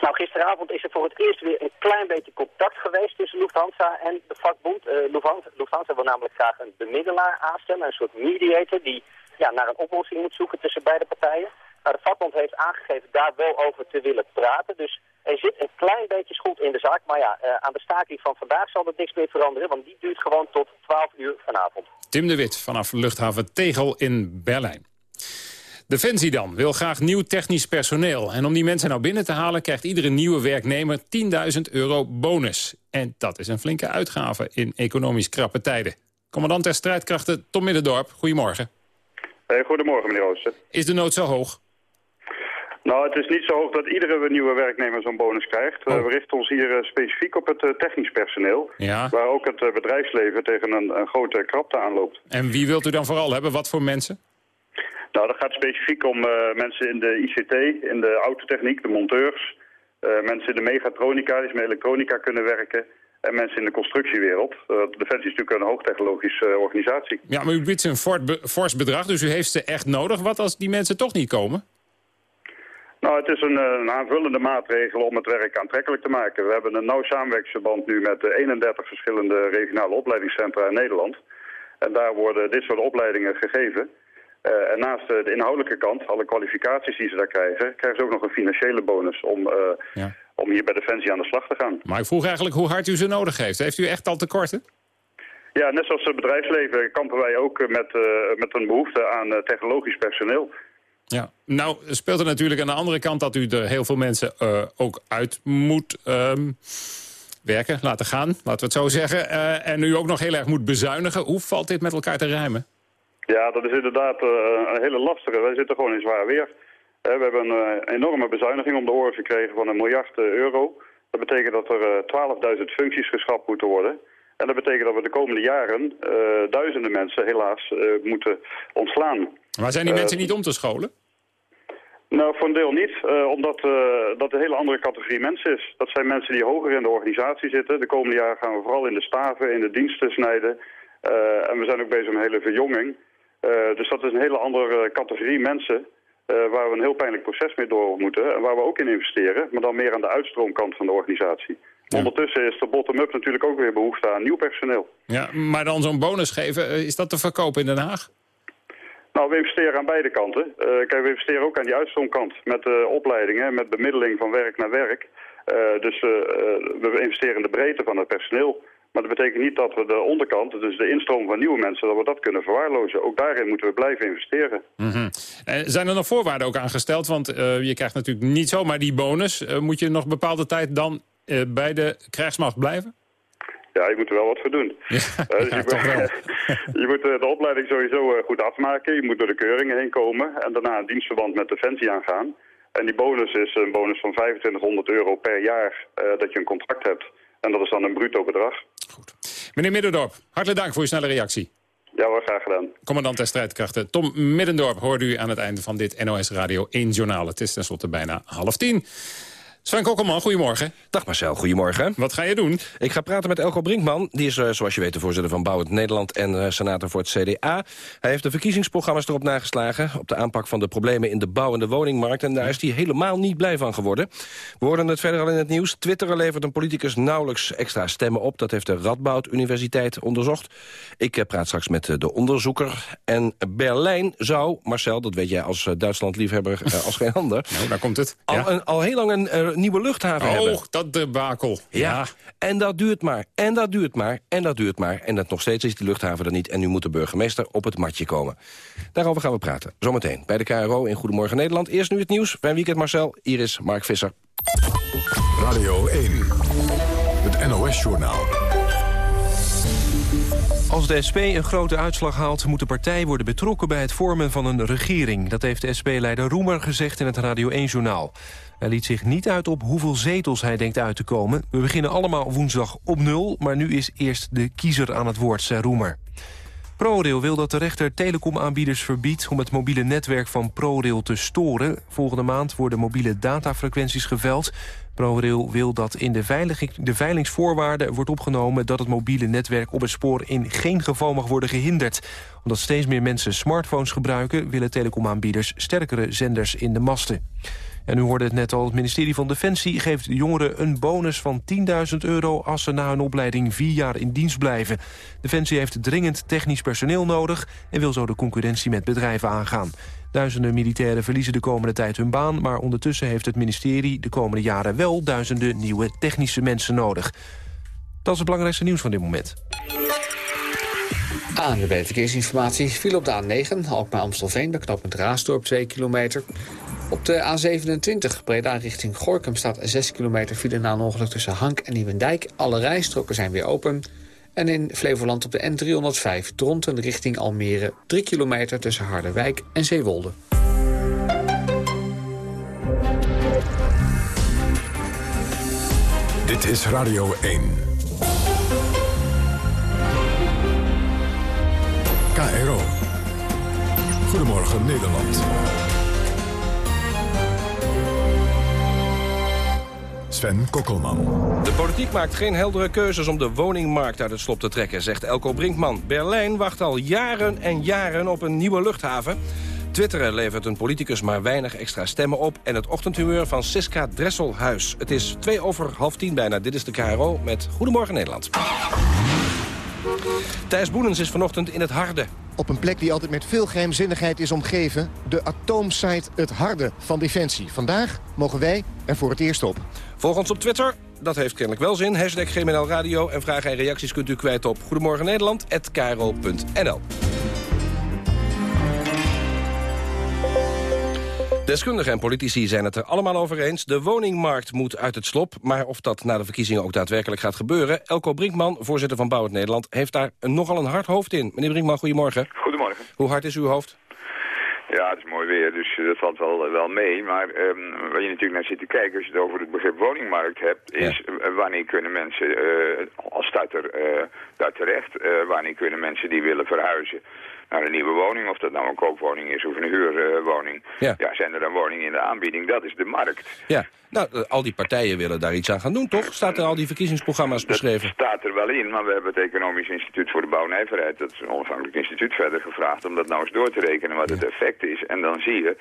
Nou, gisteravond is er voor het eerst weer een klein beetje contact geweest tussen Lufthansa en de vakbond. Uh, Lufthansa, Lufthansa wil namelijk graag een bemiddelaar aanstellen, een soort mediator die ja, naar een oplossing moet zoeken tussen beide partijen. Nou, de vakbond heeft aangegeven daar wel over te willen praten. Dus er zit een klein beetje schuld in de zaak. Maar ja, uh, aan de staking van vandaag zal er niks meer veranderen. Want die duurt gewoon tot 12 uur vanavond. Tim de Wit vanaf luchthaven Tegel in Berlijn. Defensie dan wil graag nieuw technisch personeel. En om die mensen nou binnen te halen... krijgt iedere nieuwe werknemer 10.000 euro bonus. En dat is een flinke uitgave in economisch krappe tijden. Commandant der strijdkrachten Tom Middendorp, goedemorgen. Hey, goedemorgen, meneer Ooster. Is de nood zo hoog? Nou, het is niet zo hoog dat iedere nieuwe werknemer zo'n bonus krijgt. Oh. we richten ons hier uh, specifiek op het uh, technisch personeel. Ja. Waar ook het uh, bedrijfsleven tegen een, een grote krapte aanloopt. En wie wilt u dan vooral hebben? Wat voor mensen? Nou, dat gaat specifiek om mensen in de ICT, in de autotechniek, de monteurs. mensen in de megatronica, die met elektronica kunnen werken. En mensen in de constructiewereld. Defensie is natuurlijk een hoogtechnologische organisatie. Ja, maar u biedt ze een fors bedrag, dus u heeft ze echt nodig. Wat als die mensen toch niet komen? Nou, het is een, eh, een, aanvullende maatregel om het werk aantrekkelijk te maken. We hebben een nauw samenwerkingsverband nu met 31 verschillende regionale opleidingscentra in Nederland. En daar worden dit soort opleidingen gegeven. Uh, en naast de inhoudelijke kant, alle kwalificaties die ze daar krijgen... krijgen ze ook nog een financiële bonus om, uh, ja. om hier bij Defensie aan de slag te gaan. Maar ik vroeg eigenlijk hoe hard u ze nodig heeft. Heeft u echt al tekorten? Ja, net zoals het bedrijfsleven kampen wij ook met, uh, met een behoefte aan technologisch personeel. Ja, nou speelt er natuurlijk aan de andere kant dat u er heel veel mensen uh, ook uit moet um, werken, laten gaan, laten we het zo zeggen. Uh, en u ook nog heel erg moet bezuinigen. Hoe valt dit met elkaar te rijmen? Ja, dat is inderdaad uh, een hele lastige. Wij zitten gewoon in zwaar weer. we hebben een enorme bezuiniging om de oren gekregen van een miljard euro. Dat betekent dat er 12.000 functies geschrapt moeten worden. En dat betekent dat we de komende jaren duizenden mensen helaas moeten ontslaan. Maar zijn die mensen niet om te scholen? Nou, voor een deel niet, uh, omdat uh, dat een hele andere categorie mensen is. Dat zijn mensen die hoger in de organisatie zitten. De komende jaren gaan we vooral in de staven, in de diensten snijden. Uh, en we zijn ook bezig met een hele verjonging. dus dat is een hele andere categorie mensen... waar we een heel pijnlijk proces mee door moeten... en waar we ook in investeren, maar dan meer aan de uitstroomkant van de organisatie. Ja. Ondertussen is de bottom-up natuurlijk ook weer behoefte aan nieuw personeel. Ja, maar dan zo'n bonus geven, is dat te verkopen in Den Haag? Nou, we investeren aan beide kanten. Uh, kijk, we investeren ook aan die uitstroomkant met uh, opleidingen, met bemiddeling van werk naar werk. Uh, dus we investeren in de breedte van het personeel. Maar dat betekent niet dat we de onderkant, dus de instroom van nieuwe mensen, dat we dat kunnen verwaarlozen. Ook daarin moeten we blijven investeren. Mm -hmm. zijn er nog voorwaarden ook aangesteld? Want je krijgt natuurlijk niet zomaar die bonus. moet je nog bepaalde tijd dan bij de krijgsmacht blijven? Ja, je moet er wel wat voor doen. [laughs] Ja, uh, dus ja, je, moet, [laughs] je, moet, de opleiding sowieso goed afmaken. Je moet door de keuringen heen komen. En daarna een dienstverband met Defensie aangaan. En die bonus is een bonus van 2500 euro per jaar uh, dat je een contract hebt. En dat is dan een bruto bedrag. Goed. Meneer Middendorp, hartelijk dank voor uw snelle reactie. Ja hoor, graag gedaan. Commandant der strijdkrachten Tom Middendorp hoorde u aan het einde van dit NOS Radio 1 journaal. Het is tenslotte bijna half tien. Sven Kokkelman, goedemorgen. Dag Marcel, goedemorgen. Wat ga je doen? Ik ga praten met Elko Brinkman. Die is, uh, zoals je weet, de voorzitter van Bouwend Nederland... en uh, senator voor het CDA. Hij heeft de verkiezingsprogramma's erop nageslagen... op de aanpak van de problemen in de bouw- en de woningmarkt. En daar is hij helemaal niet blij van geworden. We hoorden het verder al in het nieuws. Twitter levert een politicus nauwelijks extra stemmen op. Dat heeft de Radboud Universiteit onderzocht. Ik uh, praat straks met de onderzoeker. En Berlijn zou, Marcel, dat weet jij als Duitsland-liefhebber als geen ander... [laughs] Nou, daar komt het. Ja. Al, een, al heel lang een de nieuwe luchthaven oh, hebben. Oh, dat debakel. Ja. ja. En dat duurt maar, en dat duurt maar, en dat duurt maar. En dat nog steeds is die luchthaven er niet. En nu moet de burgemeester op het matje komen. Daarover gaan we praten. Zometeen bij de KRO in Goedemorgen Nederland. Eerst nu het nieuws. Fijn weekend Marcel. Hier is Mark Visser. Radio 1. Het NOS-journaal. Als de SP een grote uitslag haalt, moet de partij worden betrokken bij het vormen van een regering. Dat heeft de SP-leider Roemer gezegd in het Radio 1-journaal. Hij liet zich niet uit op hoeveel zetels hij denkt uit te komen. We beginnen allemaal woensdag op nul, maar nu is eerst de kiezer aan het woord, zei Roemer. ProRail wil dat de rechter telecomaanbieders verbiedt... om het mobiele netwerk van ProRail te storen. Volgende maand worden mobiele datafrequenties geveld. ProRail wil dat in de, veilig, de veilingsvoorwaarden wordt opgenomen... dat het mobiele netwerk op het spoor in geen geval mag worden gehinderd. Omdat steeds meer mensen smartphones gebruiken... willen telecomaanbieders sterkere zenders in de masten. En u hoorde het net al, het ministerie van Defensie geeft jongeren een bonus van 10.000 euro als ze na hun opleiding vier jaar in dienst blijven. Defensie heeft dringend technisch personeel nodig en wil zo de concurrentie met bedrijven aangaan. Duizenden militairen verliezen de komende tijd hun baan... maar ondertussen heeft het ministerie de komende jaren wel duizenden nieuwe technische mensen nodig. Dat is het belangrijkste nieuws van dit moment. De verkeersinformatie viel op de A9, Alkmaar-Amstelveen... bij knooppunt Raasdorp 2 kilometer. Op de A27 Breda richting Gorkum staat 6 kilometer file na een ongeluk tussen Hank en Nieuwendijk. Alle rijstroken zijn weer open. En in Flevoland op de N305 Dronten richting Almere 3 kilometer tussen Harderwijk en Zeewolde. Dit is Radio 1. KRO. Goedemorgen Nederland. Sven Kokkelman. De politiek maakt geen heldere keuzes om de woningmarkt uit het slop te trekken, zegt Elko Brinkman. Berlijn wacht al jaren en jaren op een nieuwe luchthaven. Twitteren levert een politicus maar weinig extra stemmen op... en het ochtendhumeur van Siska Dresselhuis. Het is twee over half tien bijna. Dit is de KRO met Goedemorgen Nederland. Thijs Boenens is vanochtend in het Harde. Op een plek die altijd met veel geheimzinnigheid is omgeven... de atoomsite Het Harde van Defensie. Vandaag mogen wij er voor het eerst op. Volg ons op Twitter. Dat heeft kennelijk wel zin. Hashtag GMNL Radio. En vragen en reacties kunt u kwijt op Goedemorgen Nederland. Deskundigen en politici zijn het er allemaal over eens. De woningmarkt moet uit het slop. Maar of dat na de verkiezingen ook daadwerkelijk gaat gebeuren... Elko Brinkman, voorzitter van Bouwend Nederland... heeft daar nogal een hard hoofd in. Meneer Brinkman, goedemorgen. Goedemorgen. Hoe hard is uw hoofd? Ja, het is mooi weer, dus dat valt wel, wel mee. Maar um, waar je natuurlijk naar zit te kijken als je het over het begrip woningmarkt hebt... is ja. wanneer kunnen mensen uh, als starter uh, daar terecht? Wanneer kunnen mensen die willen verhuizen naar een nieuwe woning... of dat nou een koopwoning is of een huurwoning... Ja. ja, zijn er dan woningen in de aanbieding? Dat is de markt. Ja. Nou, al die partijen willen daar iets aan gaan doen, toch? Staat er al die verkiezingsprogramma's beschreven? Dat staat er wel in, maar we hebben het Economisch Instituut voor de Bouwnijverheid... dat is een onafhankelijk instituut verder gevraagd... om dat nou eens door te rekenen wat het effect is. En dan zie je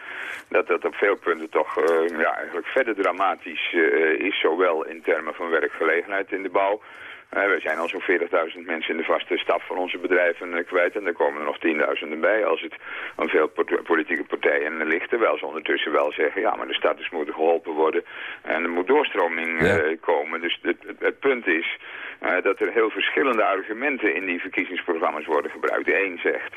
dat dat op veel punten toch uh, ja, eigenlijk verder dramatisch uh, is... zowel in termen van werkgelegenheid in de bouw... Uh, we zijn al zo'n 40.000 mensen in de vaste staf van onze bedrijven uh, kwijt. En er komen er nog tienduizenden bij als het aan veel politieke partijen ligt. Terwijl ze ondertussen wel zeggen, ja, maar de status moet geholpen worden. En er moet doorstroming uh, ja. komen. Dus het, het, het, punt is dat er heel verschillende argumenten in die verkiezingsprogramma's worden gebruikt. Een zegt...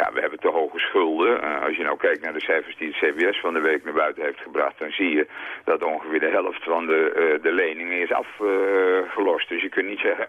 Ja, we hebben te hoge schulden. Uh, als je nou kijkt naar de cijfers die het CBS van de week naar buiten heeft gebracht... dan zie je dat ongeveer de helft van de, uh, de leningen is afgelost. dus je kunt niet zeggen...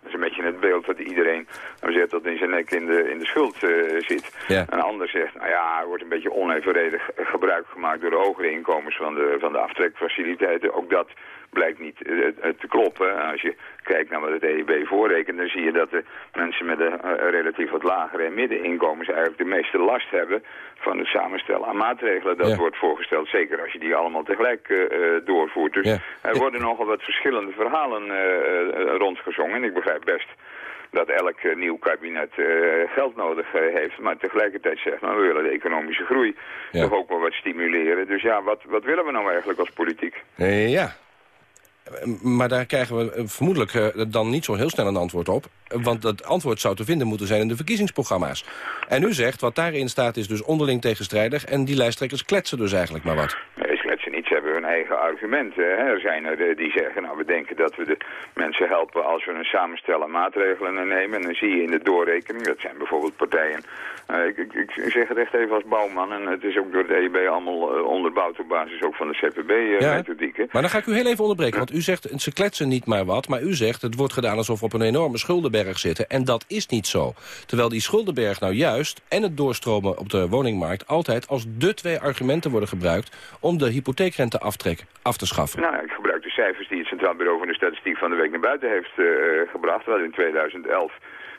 dat is een beetje het beeld dat iedereen nou zegt dat in zijn nek in de, in de schuld uh, zit. Ja. Een ander zegt, nou ja, er wordt een beetje onevenredig gebruik gemaakt... door de hogere inkomens van de, van de aftrekfaciliteiten. Ook dat blijkt niet uh, te kloppen. Als je kijkt naar wat het EIB voorrekent, dan zie je dat de mensen met een relatief wat lagere en middeninkomens eigenlijk de meeste last hebben van het samenstellen aan maatregelen. Dat Ja. wordt voorgesteld, zeker als je die allemaal tegelijk uh, doorvoert. Dus Ja. er worden nogal wat verschillende verhalen uh, rondgezongen. En ik begrijp best dat elk uh, nieuw kabinet uh, geld nodig uh, heeft. Maar tegelijkertijd zegt men, we willen de economische groei Ja. toch ook wel wat stimuleren. Dus ja, wat, wat willen we nou eigenlijk als politiek? Eh, ja. Eh, Maar daar krijgen we eh, vermoedelijk eh, dan niet zo heel snel een antwoord op. Eh, Want dat antwoord zou te vinden moeten zijn in de verkiezingsprogramma's. En u zegt, wat daarin staat is dus onderling tegenstrijdig... en die lijsttrekkers kletsen dus eigenlijk maar wat. Eigen argumenten. Hè. Er zijn er eh, die zeggen, nou we denken dat we de mensen helpen als we een samenstellen maatregelen nemen. En dan zie je in de doorrekening, dat zijn bijvoorbeeld partijen. eh, ik, ik, ik zeg het echt even als bouwman en het is ook door de EIB allemaal eh, onderbouwd op basis ook van de Ja. CPB-methodieken. Maar dan ga ik u heel even onderbreken, want u zegt ze kletsen niet maar wat... maar u zegt het wordt gedaan alsof we op een enorme schuldenberg zitten. En dat is niet zo. Terwijl die schuldenberg nou juist en het doorstromen op de woningmarkt... altijd als de twee argumenten worden gebruikt... om de hypotheekrenteaftrek af te schaffen. Nou, ik gebruik de cijfers die het Centraal Bureau van de Statistiek van de week naar buiten heeft eh, gebracht. We hadden in 2011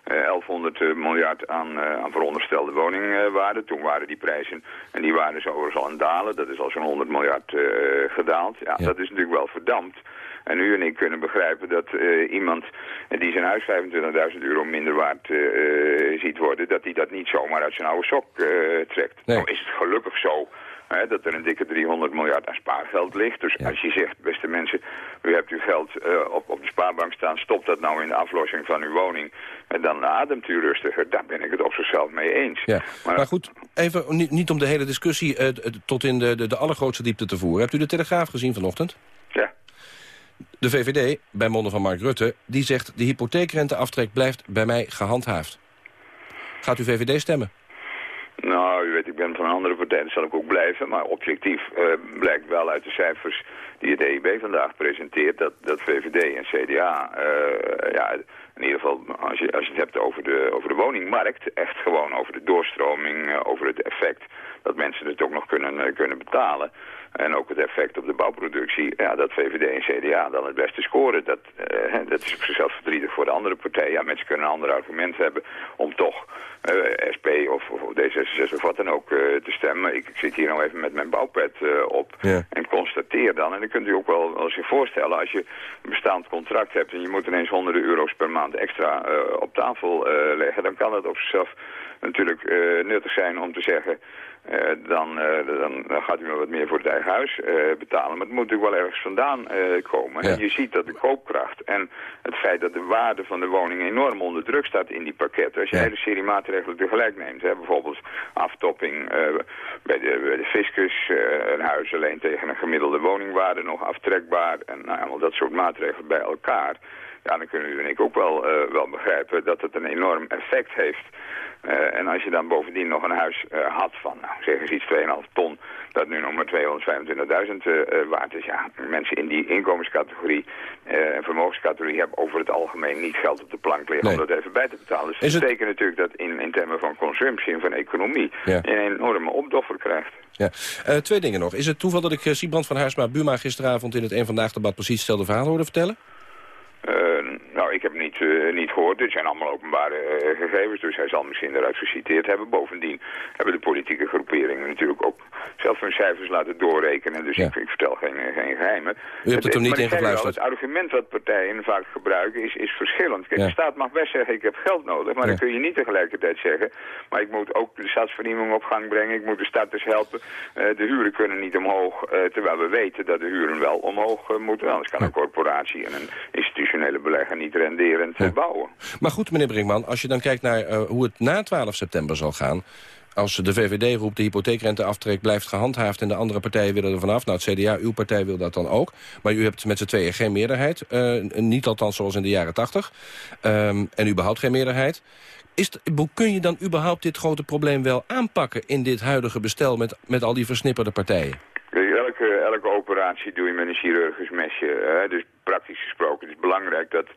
eh, 1100 eh, miljard aan, eh, aan veronderstelde woningwaarde. Toen waren die prijzen, en die waren zo overigens al aan dalen. Dat is al zo'n 100 miljard eh, gedaald. Ja, dat is natuurlijk wel verdampt. En u en ik kunnen begrijpen dat eh, iemand die zijn huis 25.000 euro minder waard eh, eh, ziet worden, dat hij dat niet zomaar uit zijn oude sok eh, trekt. Nou is het gelukkig zo hè, dat er een dikke 300 miljard aan spaargeld ligt. Dus als je zegt, beste mensen, u hebt uw geld eh, op, op de spaarbank staan, stop dat nou in de aflossing van uw woning. En dan ademt u rustiger. Daar ben ik het op zichzelf mee eens. Ja. Maar, goed, even niet, niet om de hele discussie eh, tot in de, de, de allergrootste diepte te voeren. Hebt u de Telegraaf gezien vanochtend? Ja. De VVD, bij monden van Mark Rutte, die zegt... de hypotheekrenteaftrek blijft bij mij gehandhaafd. Gaat u VVD stemmen? Nou, u weet, ik ben van een andere partij, zal ik ook blijven. Maar objectief eh, blijkt wel uit de cijfers die het EIB vandaag presenteert... dat, dat VVD en CDA, eh, ja, in ieder geval als je, als je het hebt over de, over de woningmarkt... echt gewoon over de doorstroming, eh, over het effect dat mensen het ook nog kunnen, kunnen betalen... En ook het effect op de bouwproductie, ja, dat VVD en CDA dan het beste scoren. Dat, eh, dat is op zichzelf verdrietig voor de andere partijen. Ja, mensen kunnen een ander argument hebben om toch eh, SP of, of D66 of wat dan ook eh, te stemmen. Ik, ik zit hier nou even met mijn bouwpet op en constateer dan. En dan kunt u ook wel, wel zich voorstellen, als je een bestaand contract hebt... en je moet ineens honderden euro's per maand extra op tafel leggen... dan kan dat op zichzelf natuurlijk nuttig zijn om te zeggen... eh, dan, eh, dan, dan gaat u maar wat meer voor het eigen huis eh, betalen. Maar het moet natuurlijk wel ergens vandaan komen. En je ziet dat de koopkracht en het feit dat de waarde van de woning enorm onder druk staat in die pakketten. Als je een hele serie maatregelen tegelijk neemt, hè, bijvoorbeeld aftopping bij, de, bij de fiscus, een huis alleen tegen een gemiddelde woningwaarde nog aftrekbaar en nou, allemaal dat soort maatregelen bij elkaar. Ja, dan kunnen u en ik ook wel, eh, wel begrijpen dat het een enorm effect heeft. Eh, en als je dan bovendien nog een huis eh, had van, nou, zeg eens iets 2,5 ton, dat nu nog maar 225.000 eh, waard is. Ja, mensen in die inkomenscategorie en vermogenscategorie hebben over het algemeen niet geld op de plank liggen om dat even bij te betalen. Dus Is dat het- betekent natuurlijk dat in, in termen van consumptie en van economie Ja. een enorme opdoffer krijgt. Ja. Twee dingen nog. Is het toeval dat ik Siebrand van Haarsma Buma gisteravond... in het Eén Vandaag debat precies hetzelfde verhaal hoorde vertellen? Eh, nou, ik heb niet, eh, niet gehoord. Dit zijn allemaal openbare eh, gegevens, dus hij zal misschien eruit geciteerd hebben. Bovendien hebben de politieke groeperingen natuurlijk ook zelf hun cijfers laten doorrekenen. Dus ik, ik vertel geen, geen geheimen. U hebt het er niet in. Het argument dat partijen vaak gebruiken is, is verschillend. Kijk, Ja. de staat mag best zeggen, ik heb geld nodig. Maar Ja. dan kun je niet tegelijkertijd zeggen... maar ik moet ook de stadsvernieuwing op gang brengen. Ik moet de starters helpen. Eh, de huren kunnen niet omhoog. terwijl we weten dat de huren wel omhoog moeten. Anders kan een corporatie en een institutionele belegger niet renderend eh, bouwen. Maar goed, meneer Brinkman, als je dan kijkt naar eh, hoe het na 12 september zal gaan... als de VVD roept de hypotheekrenteaftrek blijft gehandhaafd... en de andere partijen willen er vanaf, nou het CDA, uw partij wil dat dan ook... maar u hebt met z'n tweeën geen meerderheid, eh, niet althans zoals in de jaren 80... ehm, en u behoudt geen meerderheid... Is hoe kun je dan überhaupt dit grote probleem wel aanpakken... in dit huidige bestel met, met al die versnipperde partijen? Elke, elke operatie doe je met een chirurgisch mesje. Hè? Dus praktisch gesproken het is belangrijk dat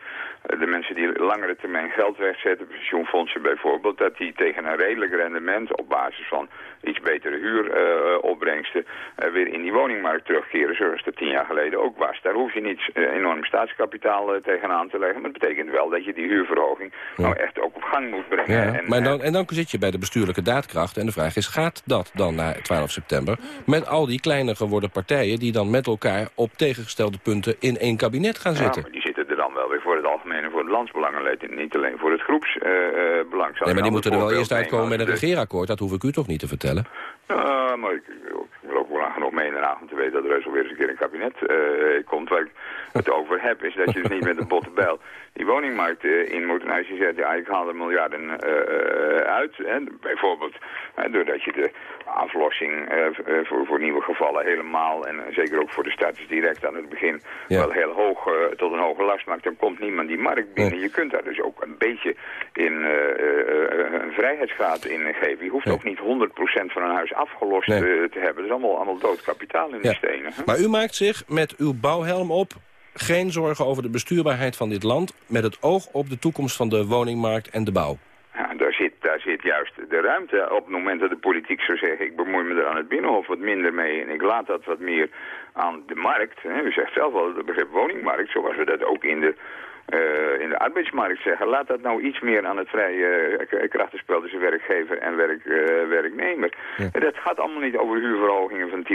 eh, de mensen die langere termijn geld wegzetten, pensioenfondsen bijvoorbeeld, dat die tegen een redelijk rendement op basis van iets betere huuropbrengsten eh, weer in die woningmarkt terugkeren, zoals dat tien jaar geleden ook was. Daar hoef je niet eh, enorm staatskapitaal eh, tegenaan te leggen, maar dat betekent wel dat je die huurverhoging nou echt ook op gang moet brengen. Ja, En, maar dan, en dan zit je bij de bestuurlijke daadkracht. En de vraag is, gaat dat dan na 12 september... met al die kleiner geworden partijen... die dan met elkaar op tegengestelde punten in één kabinet gaan Ja, zitten? maar die zitten er dan wel weer voor het algemeen en voor het landsbelang. en Niet alleen voor het groepsbelang. nee, maar die moeten er wel eerst uitkomen met een regeerakkoord. Dat hoef ik u toch niet te vertellen? Ja, maar ik, ik wil aan genoeg mee in Den Haag om te weten dat er heus alweer eens een keer een kabinet uh, komt. Waar ik het over heb, is dat je dus niet met een botte bijl die woningmarkt uh, in moet. En als je zegt, ja, ik haal er miljarden uh, uit, hè, bijvoorbeeld doordat je de aflossing voor, voor nieuwe gevallen helemaal, en zeker ook voor de starters direct aan het begin, wel heel hoog, tot een hoge last maakt, dan komt niemand die markt binnen. Je kunt daar dus ook een beetje in een vrijheidsgraad in geven. Je hoeft ook niet 100% van een huis afgelost te hebben. Dat is allemaal, allemaal dood kapitaal in die stenen. Hè? Maar u maakt zich met uw bouwhelm op geen zorgen over de bestuurbaarheid van dit land... met het oog op de toekomst van de woningmarkt en de bouw. Ja, daar, zit, daar zit juist de ruimte. Op het moment dat de politiek zou zeggen... ik bemoei me er aan het Binnenhof wat minder mee... en ik laat dat wat meer aan de markt. Hè. U zegt zelf al het begrip woningmarkt... zoals we dat ook in de uh, in de arbeidsmarkt zeggen. Laat dat nou iets meer aan het vrije uh, krachtenspel tussen werkgever en werk, uh, werknemer. Ja. Dat gaat allemaal niet over huurverhogingen van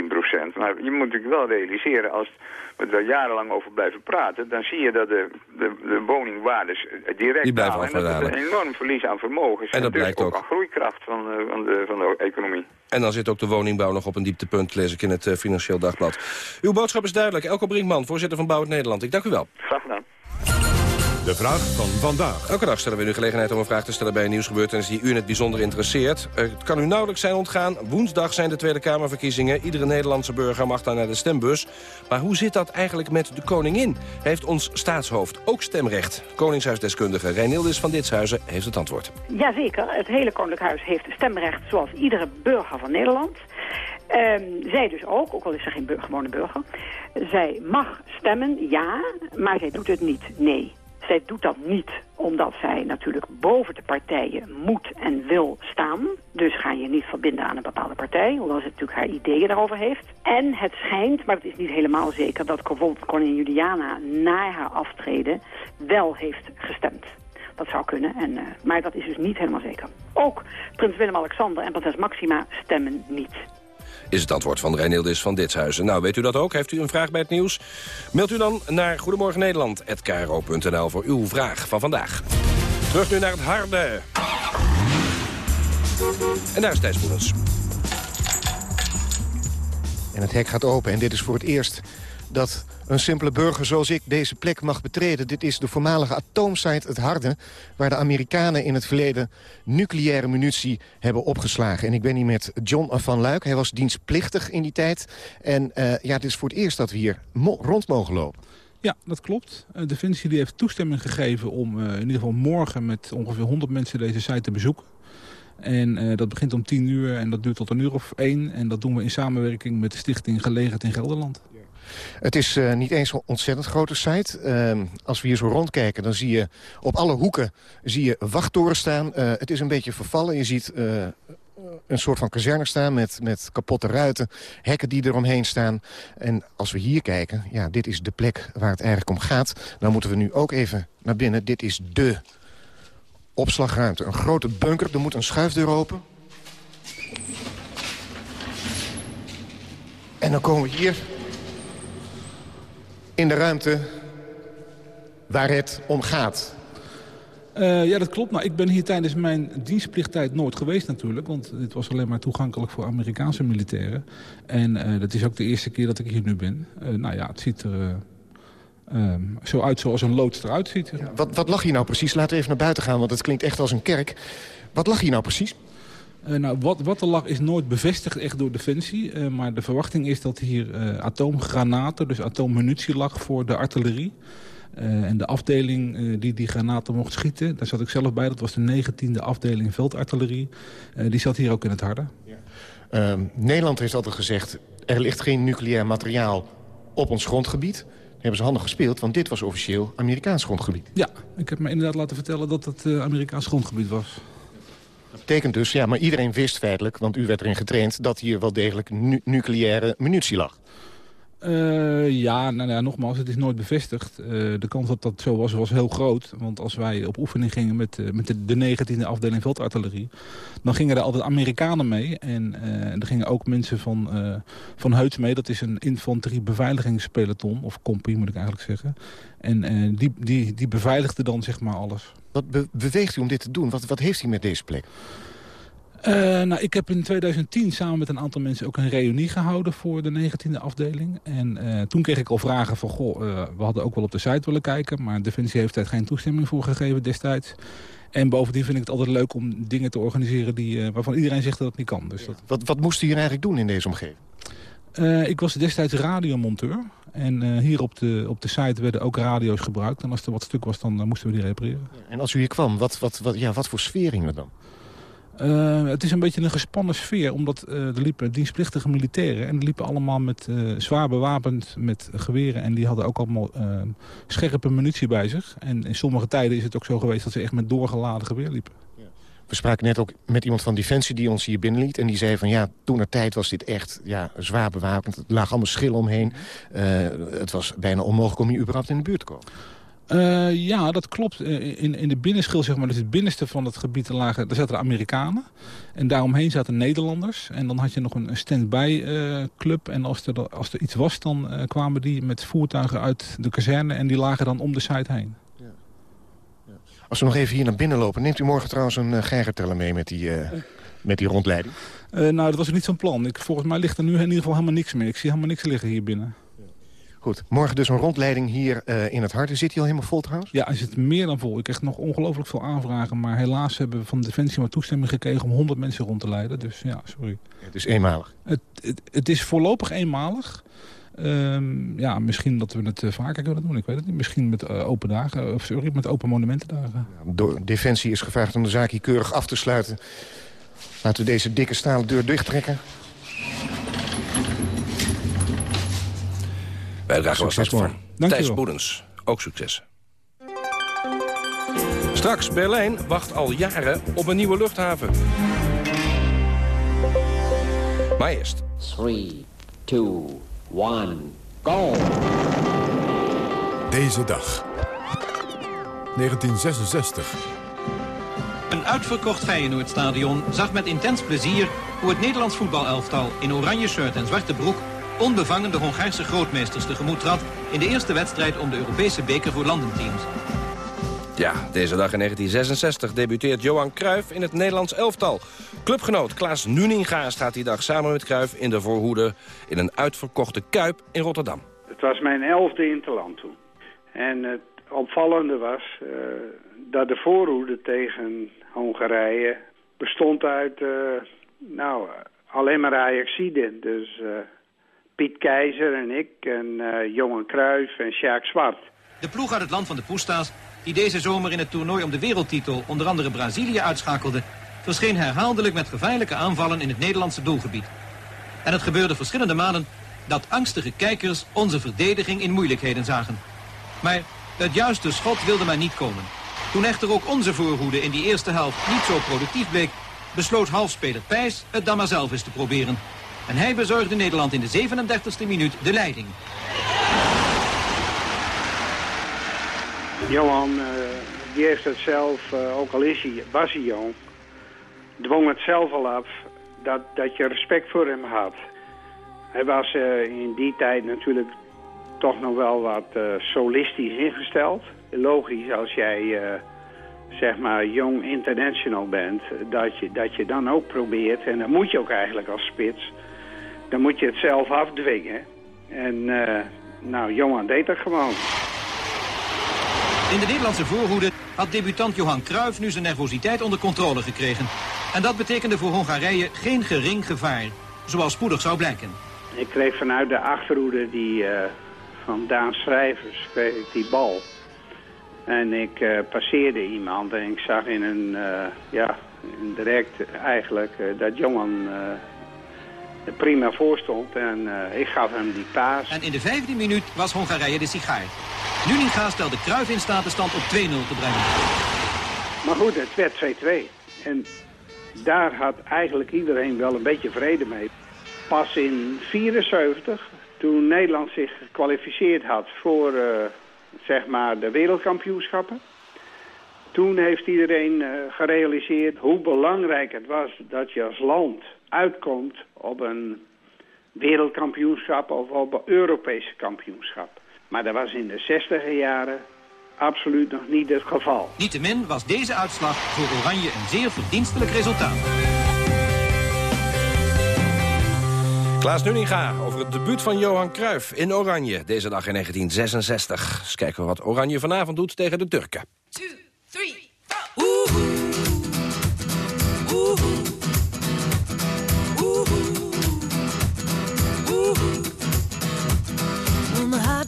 10%. Maar je moet natuurlijk wel realiseren, als we er jarenlang over blijven praten... dan zie je dat de, de, de woningwaardes direct dalen. En dat is een enorm verlies aan vermogens. En dat dus blijkt ook. aan groeikracht van, van, de, van de economie. En dan zit ook de woningbouw nog op een dieptepunt, lees ik in het Financieel Dagblad. Uw boodschap is duidelijk. Elko Brinkman, voorzitter van Bouw het Nederland. Ik dank u wel. Graag gedaan. De vraag van vandaag. Elke dag stellen we u gelegenheid om een vraag te stellen bij een nieuwsgebeurtenis die u in het bijzonder interesseert. Het kan u nauwelijks zijn ontgaan. Woensdag zijn de Tweede Kamerverkiezingen. Iedere Nederlandse burger mag daar naar de stembus. Maar hoe zit dat eigenlijk met de koningin? Heeft ons staatshoofd ook stemrecht? Koningshuisdeskundige Reinildis van Ditshuizen heeft het antwoord. Jazeker, het hele Koninklijk Huis heeft stemrecht zoals iedere burger van Nederland. Um, zij dus ook, ook al is ze geen burger, gewone burger. Zij mag stemmen, ja, maar zij doet het niet, nee. Zij doet dat niet omdat zij natuurlijk boven de partijen moet en wil staan. Dus ga je niet verbinden aan een bepaalde partij, hoewel ze natuurlijk haar ideeën daarover heeft. En het schijnt, maar het is niet helemaal zeker, dat koningin Juliana na haar aftreden wel heeft gestemd. Dat zou kunnen, en, uh, maar dat is dus niet helemaal zeker. Ook prins Willem-Alexander en prinses Maxima stemmen niet is het antwoord van Reinildis van Ditshuizen. Nou, weet u dat ook? Heeft u een vraag bij het nieuws? Mailt u dan naar Goedemorgen Nederland@kro.nl voor uw vraag van vandaag. Terug nu naar het harde. En daar is Thijs. En het hek gaat open en dit is voor het eerst dat een simpele burger zoals ik deze plek mag betreden. Dit is de voormalige atoomsite Het Harde... waar de Amerikanen in het verleden nucleaire munitie hebben opgeslagen. En ik ben hier met John van Luik. Hij was dienstplichtig in die tijd. En uh, ja, het is voor het eerst dat we hier rond mogen lopen. Ja, dat klopt. Uh, Defensie die heeft toestemming gegeven om uh, in ieder geval morgen... met ongeveer 100 mensen deze site te bezoeken. En dat begint om 10 uur en dat duurt tot een uur of één. En dat doen we in samenwerking met de stichting Gelegerd in Gelderland. Het is uh, niet eens een ontzettend grote site. Uh, als we hier zo rondkijken, dan zie je op alle hoeken zie je wachttorens staan. Uh, het is een beetje vervallen. Je ziet een soort van kazerne staan met, met kapotte ruiten. Hekken die eromheen staan. En als we hier kijken, ja, dit is de plek waar het eigenlijk om gaat. Dan moeten we nu ook even naar binnen. Dit is de opslagruimte. Een grote bunker. Er moet een schuifdeur open. En dan komen we hier in de ruimte waar het om gaat. Uh, ja, dat klopt. Nou, ik ben hier tijdens mijn dienstplichttijd nooit geweest natuurlijk. Want dit was alleen maar toegankelijk voor Amerikaanse militairen. En uh, dat is ook de eerste keer dat ik hier nu ben. Uh, nou ja, het ziet er ehm, zo uit zoals een loods eruit ziet. Ja, wat, wat lag hier nou precies? Laten we even naar buiten gaan, want het klinkt echt als een kerk. Wat lag hier nou precies? Uh, nou, wat, wat er lag is nooit bevestigd echt door Defensie. Uh, maar de verwachting is dat hier uh, atoomgranaten, dus atoommunitie lag voor de artillerie. en de afdeling die die granaten mocht schieten, daar zat ik zelf bij. Dat was de 19e afdeling veldartillerie. die zat hier ook in het harde. Ja. Ehm, Nederland heeft altijd gezegd, er ligt geen nucleair materiaal op ons grondgebied. Hebben ze handig gespeeld, want dit was officieel Amerikaans grondgebied. Ja, ik heb me inderdaad laten vertellen dat het Amerikaans grondgebied was. Dat betekent dus, ja, maar iedereen wist feitelijk, want u werd erin getraind... dat hier wel degelijk nu nucleaire munitie lag. Uh, ja, nou ja, nogmaals, het is nooit bevestigd. Uh, de kans dat dat zo was, was heel groot. Want als wij op oefening gingen met, uh, met de, de 19e afdeling veldartillerie... dan gingen er altijd Amerikanen mee. En er gingen ook mensen van, van Heuts mee. Dat is een infanterie-beveiligingspeloton, of compie moet ik eigenlijk zeggen. En die, die, die beveiligde dan zeg maar alles. Wat be beweegt u om dit te doen? Wat, wat heeft u met deze plek? Uh, nou, ik heb in 2010 samen met een aantal mensen ook een reunie gehouden voor de 19e afdeling. En uh, toen kreeg ik al vragen van, goh, uh, we hadden ook wel op de site willen kijken, maar Defensie heeft daar geen toestemming voor gegeven destijds. En bovendien vind ik het altijd leuk om dingen te organiseren die, waarvan iedereen zegt dat het niet kan. Dus dat... wat, wat moest u hier eigenlijk doen in deze omgeving? Ik was destijds radiomonteur. En hier op de, op de site werden ook radio's gebruikt. En als er wat stuk was, dan moesten we die repareren. En als u hier kwam, wat, wat, wat, ja, wat voor sfeer ging er dan? Het is een beetje een gespannen sfeer, omdat er liepen dienstplichtige militairen... en die liepen allemaal met, zwaar bewapend met geweren... en die hadden ook allemaal scherpe munitie bij zich. En in sommige tijden is het ook zo geweest dat ze echt met doorgeladen geweer liepen. We spraken net ook met iemand van Defensie die ons hier binnenliet. En die zei van ja, toen er tijd was dit echt ja, zwaar bewapend. Het lag allemaal schil omheen. het was bijna onmogelijk om hier überhaupt in de buurt te komen. Uh, ja, dat klopt. In, in de binnenschil, zeg maar, dus het binnenste van het gebied, lagen, daar zaten Amerikanen. En daaromheen zaten Nederlanders. En dan had je nog een, stand-by uh, club. En als er, als er iets was, dan kwamen die met voertuigen uit de kazerne. En die lagen dan om de site heen. Als we nog even hier naar binnen lopen. Neemt u morgen trouwens een uh, geigerteller mee met die, met die rondleiding? nou, dat was niet zo'n plan. Ik, volgens mij ligt er nu in ieder geval helemaal niks meer. Ik zie helemaal niks liggen hier binnen. Goed, morgen dus een rondleiding hier uh, in het hart. Zit hij al helemaal vol trouwens? Ja, hij zit meer dan vol. Ik krijg nog ongelooflijk veel aanvragen. Maar helaas hebben we van Defensie maar toestemming gekregen om 100 mensen rond te leiden. Dus ja, sorry. Het is eenmalig? Het, het, het is voorlopig eenmalig. Um, ja, misschien dat we het uh, vaker kunnen doen. Ik weet het niet. Misschien met uh, open dagen. Of sorry, met open monumentendagen. Ja, door Defensie is gevraagd om de zaak hier keurig af te sluiten. Laten we deze dikke stalen deur dichttrekken. Bijdrage was dat van Thijs Boedens. Ook succes. Straks, Berlijn wacht al jaren op een nieuwe luchthaven. Maar eerst. 3, 2, 1, go! Deze dag. 1966. Een uitverkocht Feyenoordstadion zag met intens plezier... hoe het Nederlands voetbalelftal in oranje shirt en zwarte broek onbevangen de Hongaarse grootmeesters tegemoet trad... in de eerste wedstrijd om de Europese beker voor landenteams. Ja, deze dag in 1966 debuteert Johan Cruijff in het Nederlands elftal. Clubgenoot Klaas Nuninga staat die dag samen met Cruijff in de voorhoede... in een uitverkochte Kuip in Rotterdam. Het was mijn elfde interland toen. En het opvallende was uh, dat de voorhoede tegen Hongarije bestond uit... Uh, nou, alleen maar Ajaxiden. Dus... Uh, Piet Keizer en ik en uh, Johan Cruijff en Sjaak Zwart. De ploeg uit het land van de Poesta's, die deze zomer in het toernooi om de wereldtitel onder andere Brazilië uitschakelde, verscheen herhaaldelijk met gevaarlijke aanvallen in het Nederlandse doelgebied. En het gebeurde verschillende malen dat angstige kijkers onze verdediging in moeilijkheden zagen. Maar het juiste schot wilde maar niet komen. Toen echter ook onze voorhoede in die eerste helft niet zo productief bleek, besloot halfspeler Pijs het dan maar zelf eens te proberen. En hij bezorgde Nederland in de 37e minuut de leiding. Johan, uh, die heeft het zelf, uh, ook al is hij, was hij jong, dwong het zelf al af dat, dat je respect voor hem had. Hij was uh, in die tijd natuurlijk toch nog wel wat solistisch ingesteld. Logisch als jij zeg maar jong international bent, dat je, dat je dan ook probeert, en dat moet je ook eigenlijk als spits, dan moet je het zelf afdwingen. En nou, Johan deed dat gewoon. In de Nederlandse voorhoede had debutant Johan Cruijff nu zijn nervositeit onder controle gekregen. En dat betekende voor Hongarije geen gering gevaar, zoals spoedig zou blijken. Ik kreeg vanuit de achterhoede die, uh, van Daan Schrijvers kreeg ik die bal. En ik uh, passeerde iemand en ik zag in een, ja, direct eigenlijk dat Johan prima voor stond. En ik gaf hem die paas. En in de vijfde minuut was Hongarije de sigaar. Nuninga stelde Kruif in staat de stand op 2-0 te brengen. Maar goed, het werd 2-2. En daar had eigenlijk iedereen wel een beetje vrede mee. Pas in 74, toen Nederland zich gekwalificeerd had voor uh, zeg maar de wereldkampioenschappen... Toen heeft iedereen uh, gerealiseerd hoe belangrijk het was dat je als land uitkomt op een wereldkampioenschap of op een Europese kampioenschap. Maar dat was in de 60 jaren absoluut nog niet het geval. Niettemin was deze uitslag voor Oranje een zeer verdienstelijk resultaat. Klaas Nuninga over het debuut van Johan Cruijff in Oranje. Deze dag in 1966. Eens kijken we wat Oranje vanavond doet tegen de Turken. Two, three, four. Oehoe. Oehoe.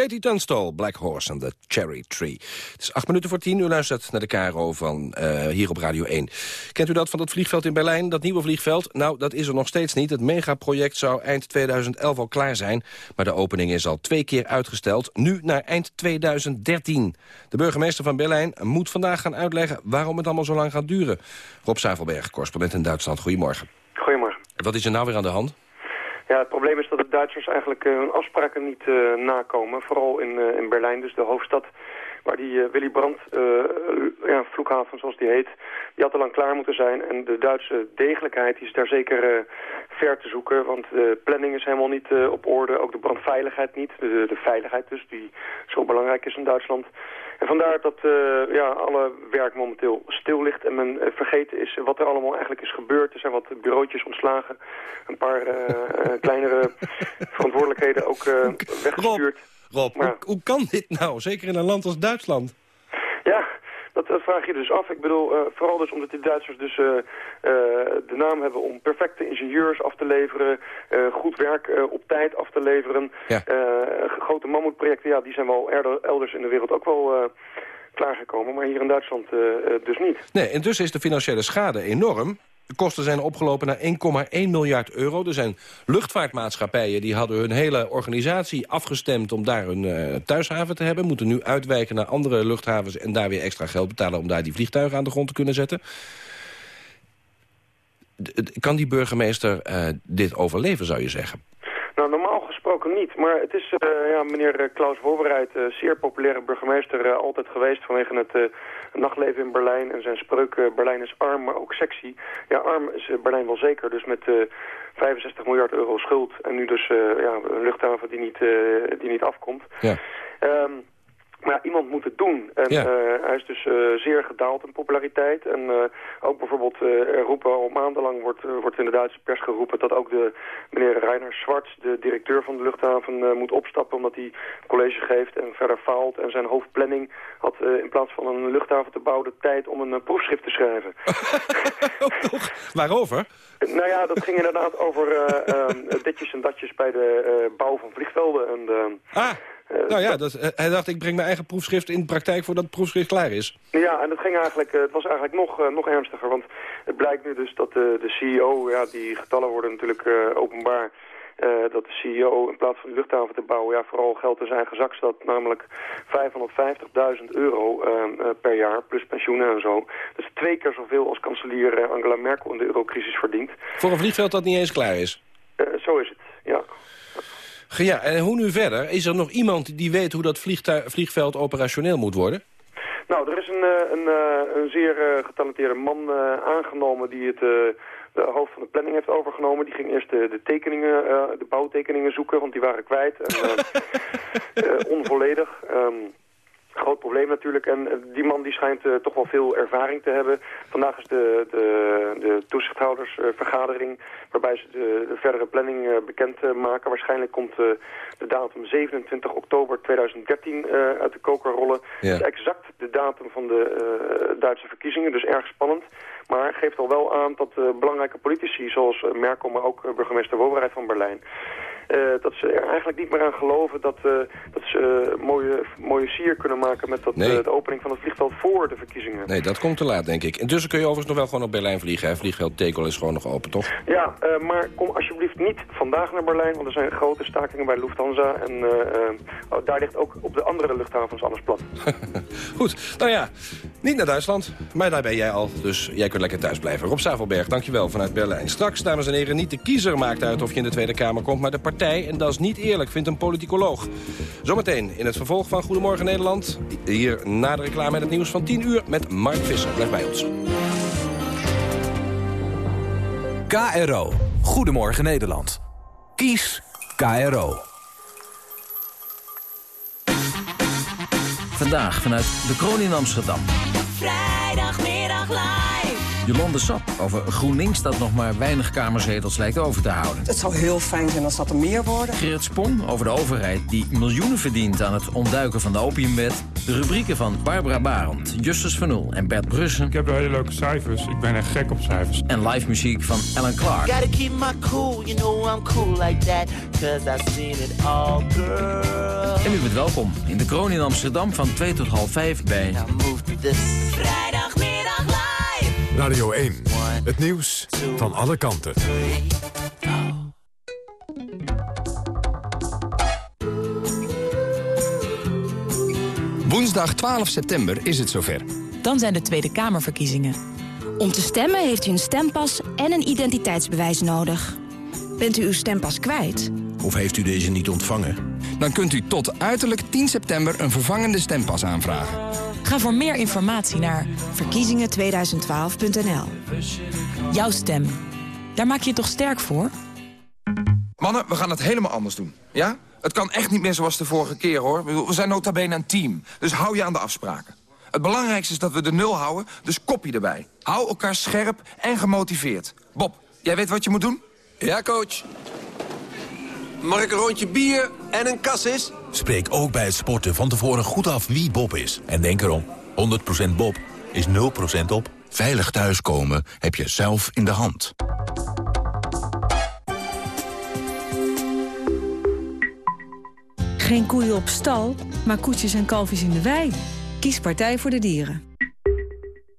Katie Tunstall, Black Horse and the Cherry Tree. Het is acht minuten voor tien. U luistert naar de KRO van eh, hier op Radio 1. Kent u dat van dat vliegveld in Berlijn, dat nieuwe vliegveld? Nou, dat is er nog steeds niet. Het megaproject zou eind 2011 al klaar zijn. Maar de opening is al twee keer uitgesteld. Nu naar eind 2013. De burgemeester van Berlijn moet vandaag gaan uitleggen... waarom het allemaal zo lang gaat duren. Rob Zuivelberg, correspondent in Duitsland. Goedemorgen. Goedemorgen. Wat is er nou weer aan de hand? Ja, het probleem is dat de Duitsers eigenlijk eh, hun afspraken niet eh, nakomen. Vooral in, eh, in Berlijn, dus de hoofdstad, waar die Willy Brandt, ja, vloekhaven zoals die heet, die had al lang klaar moeten zijn. En de Duitse degelijkheid is daar zeker ver te zoeken, want de planning is helemaal niet op orde. Ook de brandveiligheid niet, de, de veiligheid dus, die zo belangrijk is in Duitsland. En vandaar dat uh, ja, alle werk momenteel stil ligt en men uh, vergeten is wat er allemaal eigenlijk is gebeurd. Er zijn wat bureautjes ontslagen, een paar uh, kleinere [laughs] verantwoordelijkheden ook weggestuurd. Rob, maar, hoe, hoe, kan dit nou, zeker in een land als Duitsland? Ja, dat, dat vraag je dus af. Ik bedoel, vooral dus omdat die Duitsers dus de naam hebben om perfecte ingenieurs af te leveren, goed werk op tijd af te leveren. Ja. grote mammoetprojecten, ja, die zijn wel elders in de wereld ook wel klaargekomen, maar hier in Duitsland dus niet. Nee, intussen is de financiële schade enorm. De kosten zijn opgelopen naar 1,1 miljard euro. Er zijn luchtvaartmaatschappijen die hadden hun hele organisatie afgestemd... om daar hun uh, thuishaven te hebben. Moeten nu uitwijken naar andere luchthavens... en daar weer extra geld betalen om daar die vliegtuigen aan de grond te kunnen zetten. Kan die burgemeester uh, dit overleven, zou je zeggen? Nou, normaal gesproken niet. Maar het is uh, ja, meneer Klaus uh, zeer populaire burgemeester, altijd geweest vanwege het nachtleven in Berlijn. En zijn spreuk, Berlijn is arm, maar ook sexy. Ja, arm is Berlijn wel zeker, dus met 65 miljard euro schuld. En nu dus ja, een luchthaven die niet, die niet afkomt. Ja. Um, Maar ja, iemand moet het doen. En Ja. eh, hij is dus eh, zeer gedaald in populariteit. En eh, ook bijvoorbeeld, er roepen al maandenlang wordt, wordt in de Duitse pers geroepen... dat ook de meneer Reiner Schwartz, de directeur van de luchthaven, moet opstappen... omdat hij college geeft en verder faalt. En zijn hoofdplanning had in plaats van een luchthaven te bouwen... de tijd om een proefschrift te schrijven. [laughs] [laughs] Waarover? Nou ja, dat ging inderdaad over ditjes en datjes bij de bouw van vliegvelden. En, Ah, nou ja, dat, hij dacht ik breng mijn eigen proefschrift in de praktijk voordat het proefschrift klaar is. Ja, en het, ging eigenlijk, eh, het was eigenlijk nog, eh, nog ernstiger. Want het blijkt nu dus dat de, de CEO, ja, die getallen worden natuurlijk eh, openbaar... eh, dat de CEO in plaats van de luchthaven te bouwen... Ja, vooral geld in zijn eigen zak staat, namelijk 550.000 euro eh, eh, per jaar... plus pensioenen en zo. Dat is twee keer zoveel als kanselier eh, Angela Merkel in de eurocrisis verdient. Voor een vliegveld dat niet eens klaar is. Eh, zo is het, ja. Ja, en hoe nu verder? Is er nog iemand die weet hoe dat vliegveld operationeel moet worden? Nou, er is een, eh, een, eh, een zeer eh, getalenteerde man aangenomen die het de hoofd van de planning heeft overgenomen. Die ging eerst de, de tekeningen, eh, de bouwtekeningen zoeken, want die waren kwijt en [laughs] onvolledig. Ehm, groot probleem natuurlijk. En eh, die man die schijnt eh, toch wel veel ervaring te hebben. Vandaag is de, de, de toezichthoudersvergadering waarbij ze de, de verdere planning eh, bekend eh, maken. Waarschijnlijk komt eh, de datum 27 oktober 2013 eh, uit de koker rollen. Ja. Dat is exact de datum van de eh, Duitse verkiezingen, dus erg spannend. Maar geeft al wel aan dat eh, belangrijke politici zoals eh, Merkel, maar ook eh, burgemeester Wowerheid van Berlijn... eh, dat ze er eigenlijk niet meer aan geloven dat, eh, dat ze eh, mooie, mooie sier kunnen maken met dat, Nee. de opening van het vliegveld voor de verkiezingen. Nee, dat komt te laat, denk ik. Intussen kun je overigens nog wel gewoon op Berlijn vliegen. Hè? Vliegveld Tekel is gewoon nog open, toch? Ja, maar kom alsjeblieft niet vandaag naar Berlijn, want er zijn grote stakingen bij Lufthansa. En oh, daar ligt ook op de andere luchthavens alles plat. [laughs] Goed, nou ja, niet naar Duitsland. Maar daar ben jij al, dus jij kunt lekker thuis blijven. Rob Zavelberg, dankjewel vanuit Berlijn. Straks, dames en heren, niet de kiezer maakt uit of je in de Tweede Kamer komt... maar de partij, en dat is niet eerlijk, vindt een politicoloog. Zometeen in het vervolg van Goedemorgen Nederland. Hier na de reclame en het nieuws van 10 uur met Mark Visser. Blijf bij ons. KRO. Goedemorgen Nederland. Kies KRO. Vandaag vanuit de Kroon in Amsterdam. Vrijdagmiddag live. Jolande Sap over GroenLinks dat nog maar weinig kamerzetels lijkt over te houden. Het zou heel fijn zijn als dat er meer worden. Gerrit Spong over de overheid die miljoenen verdient aan het ontduiken van de opiumwet. De rubrieken van Barbara Barend, Justus Van Oel en Bert Brussen. Ik heb hele leuke cijfers. Ik ben echt gek op cijfers. En live muziek van Alan Clark. Gotta keep my cool, you know I'm cool like that. Cause I've seen it all, girl. En u bent welkom in de Kroon in Amsterdam van 2 tot half 5 bij... Radio 1. Het nieuws van alle kanten. Woensdag 12 september is het zover. Dan zijn de Tweede Kamerverkiezingen. Om te stemmen heeft u een stempas en een identiteitsbewijs nodig. Bent u uw stempas kwijt? Of heeft u deze niet ontvangen? Dan kunt u tot uiterlijk 10 september een vervangende stempas aanvragen. Ga voor meer informatie naar verkiezingen2012.nl. Jouw stem. Daar maak je je toch sterk voor? Mannen, we gaan het helemaal anders doen. Ja? Het kan echt niet meer zoals de vorige keer, hoor. We zijn nota bene een team. Dus hou je aan de afspraken. Het belangrijkste is dat we de nul houden, dus kopje erbij. Hou elkaar scherp en gemotiveerd. Bob, jij weet wat je moet doen? Ja, coach. Mag ik een rondje bier en een kassis? Spreek ook bij het sporten van tevoren goed af wie Bob is. En denk erom, 100% Bob is 0% op. Veilig thuiskomen heb je zelf in de hand. Geen koeien op stal, maar koetjes en kalfjes in de wei. Kies Partij voor de Dieren.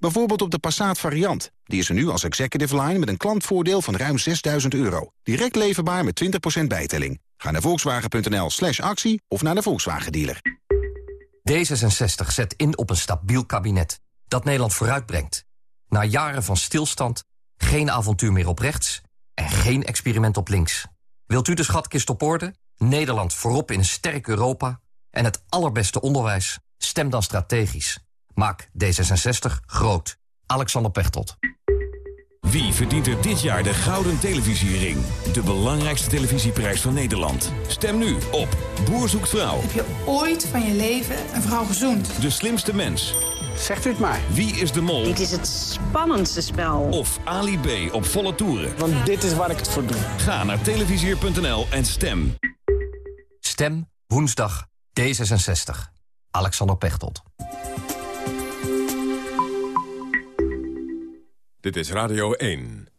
Bijvoorbeeld op de Passat variant. Die is er nu als executive line met een klantvoordeel van ruim 6000 euro. Direct leverbaar met 20% bijtelling. Ga naar volkswagen.nl slash actie of naar de Volkswagen dealer. D66 zet in op een stabiel kabinet dat Nederland vooruitbrengt. Na jaren van stilstand, geen avontuur meer op rechts en geen experiment op links. Wilt u de schatkist op orde? Nederland voorop in een sterk Europa en het allerbeste onderwijs? Stem dan strategisch. Maak D66 groot. Alexander Pechtold. Wie verdient er dit jaar de Gouden Televisiering? De belangrijkste televisieprijs van Nederland. Stem nu op Boer zoekt vrouw. Heb je ooit van je leven een vrouw gezoend? De slimste mens. Zegt u het maar. Wie is de mol? Dit is het spannendste spel. Of Ali B op volle toeren. Want dit is waar ik het voor doe. Ga naar televisier.nl en stem. Stem woensdag D66. Alexander Pechtold. Dit is Radio 1.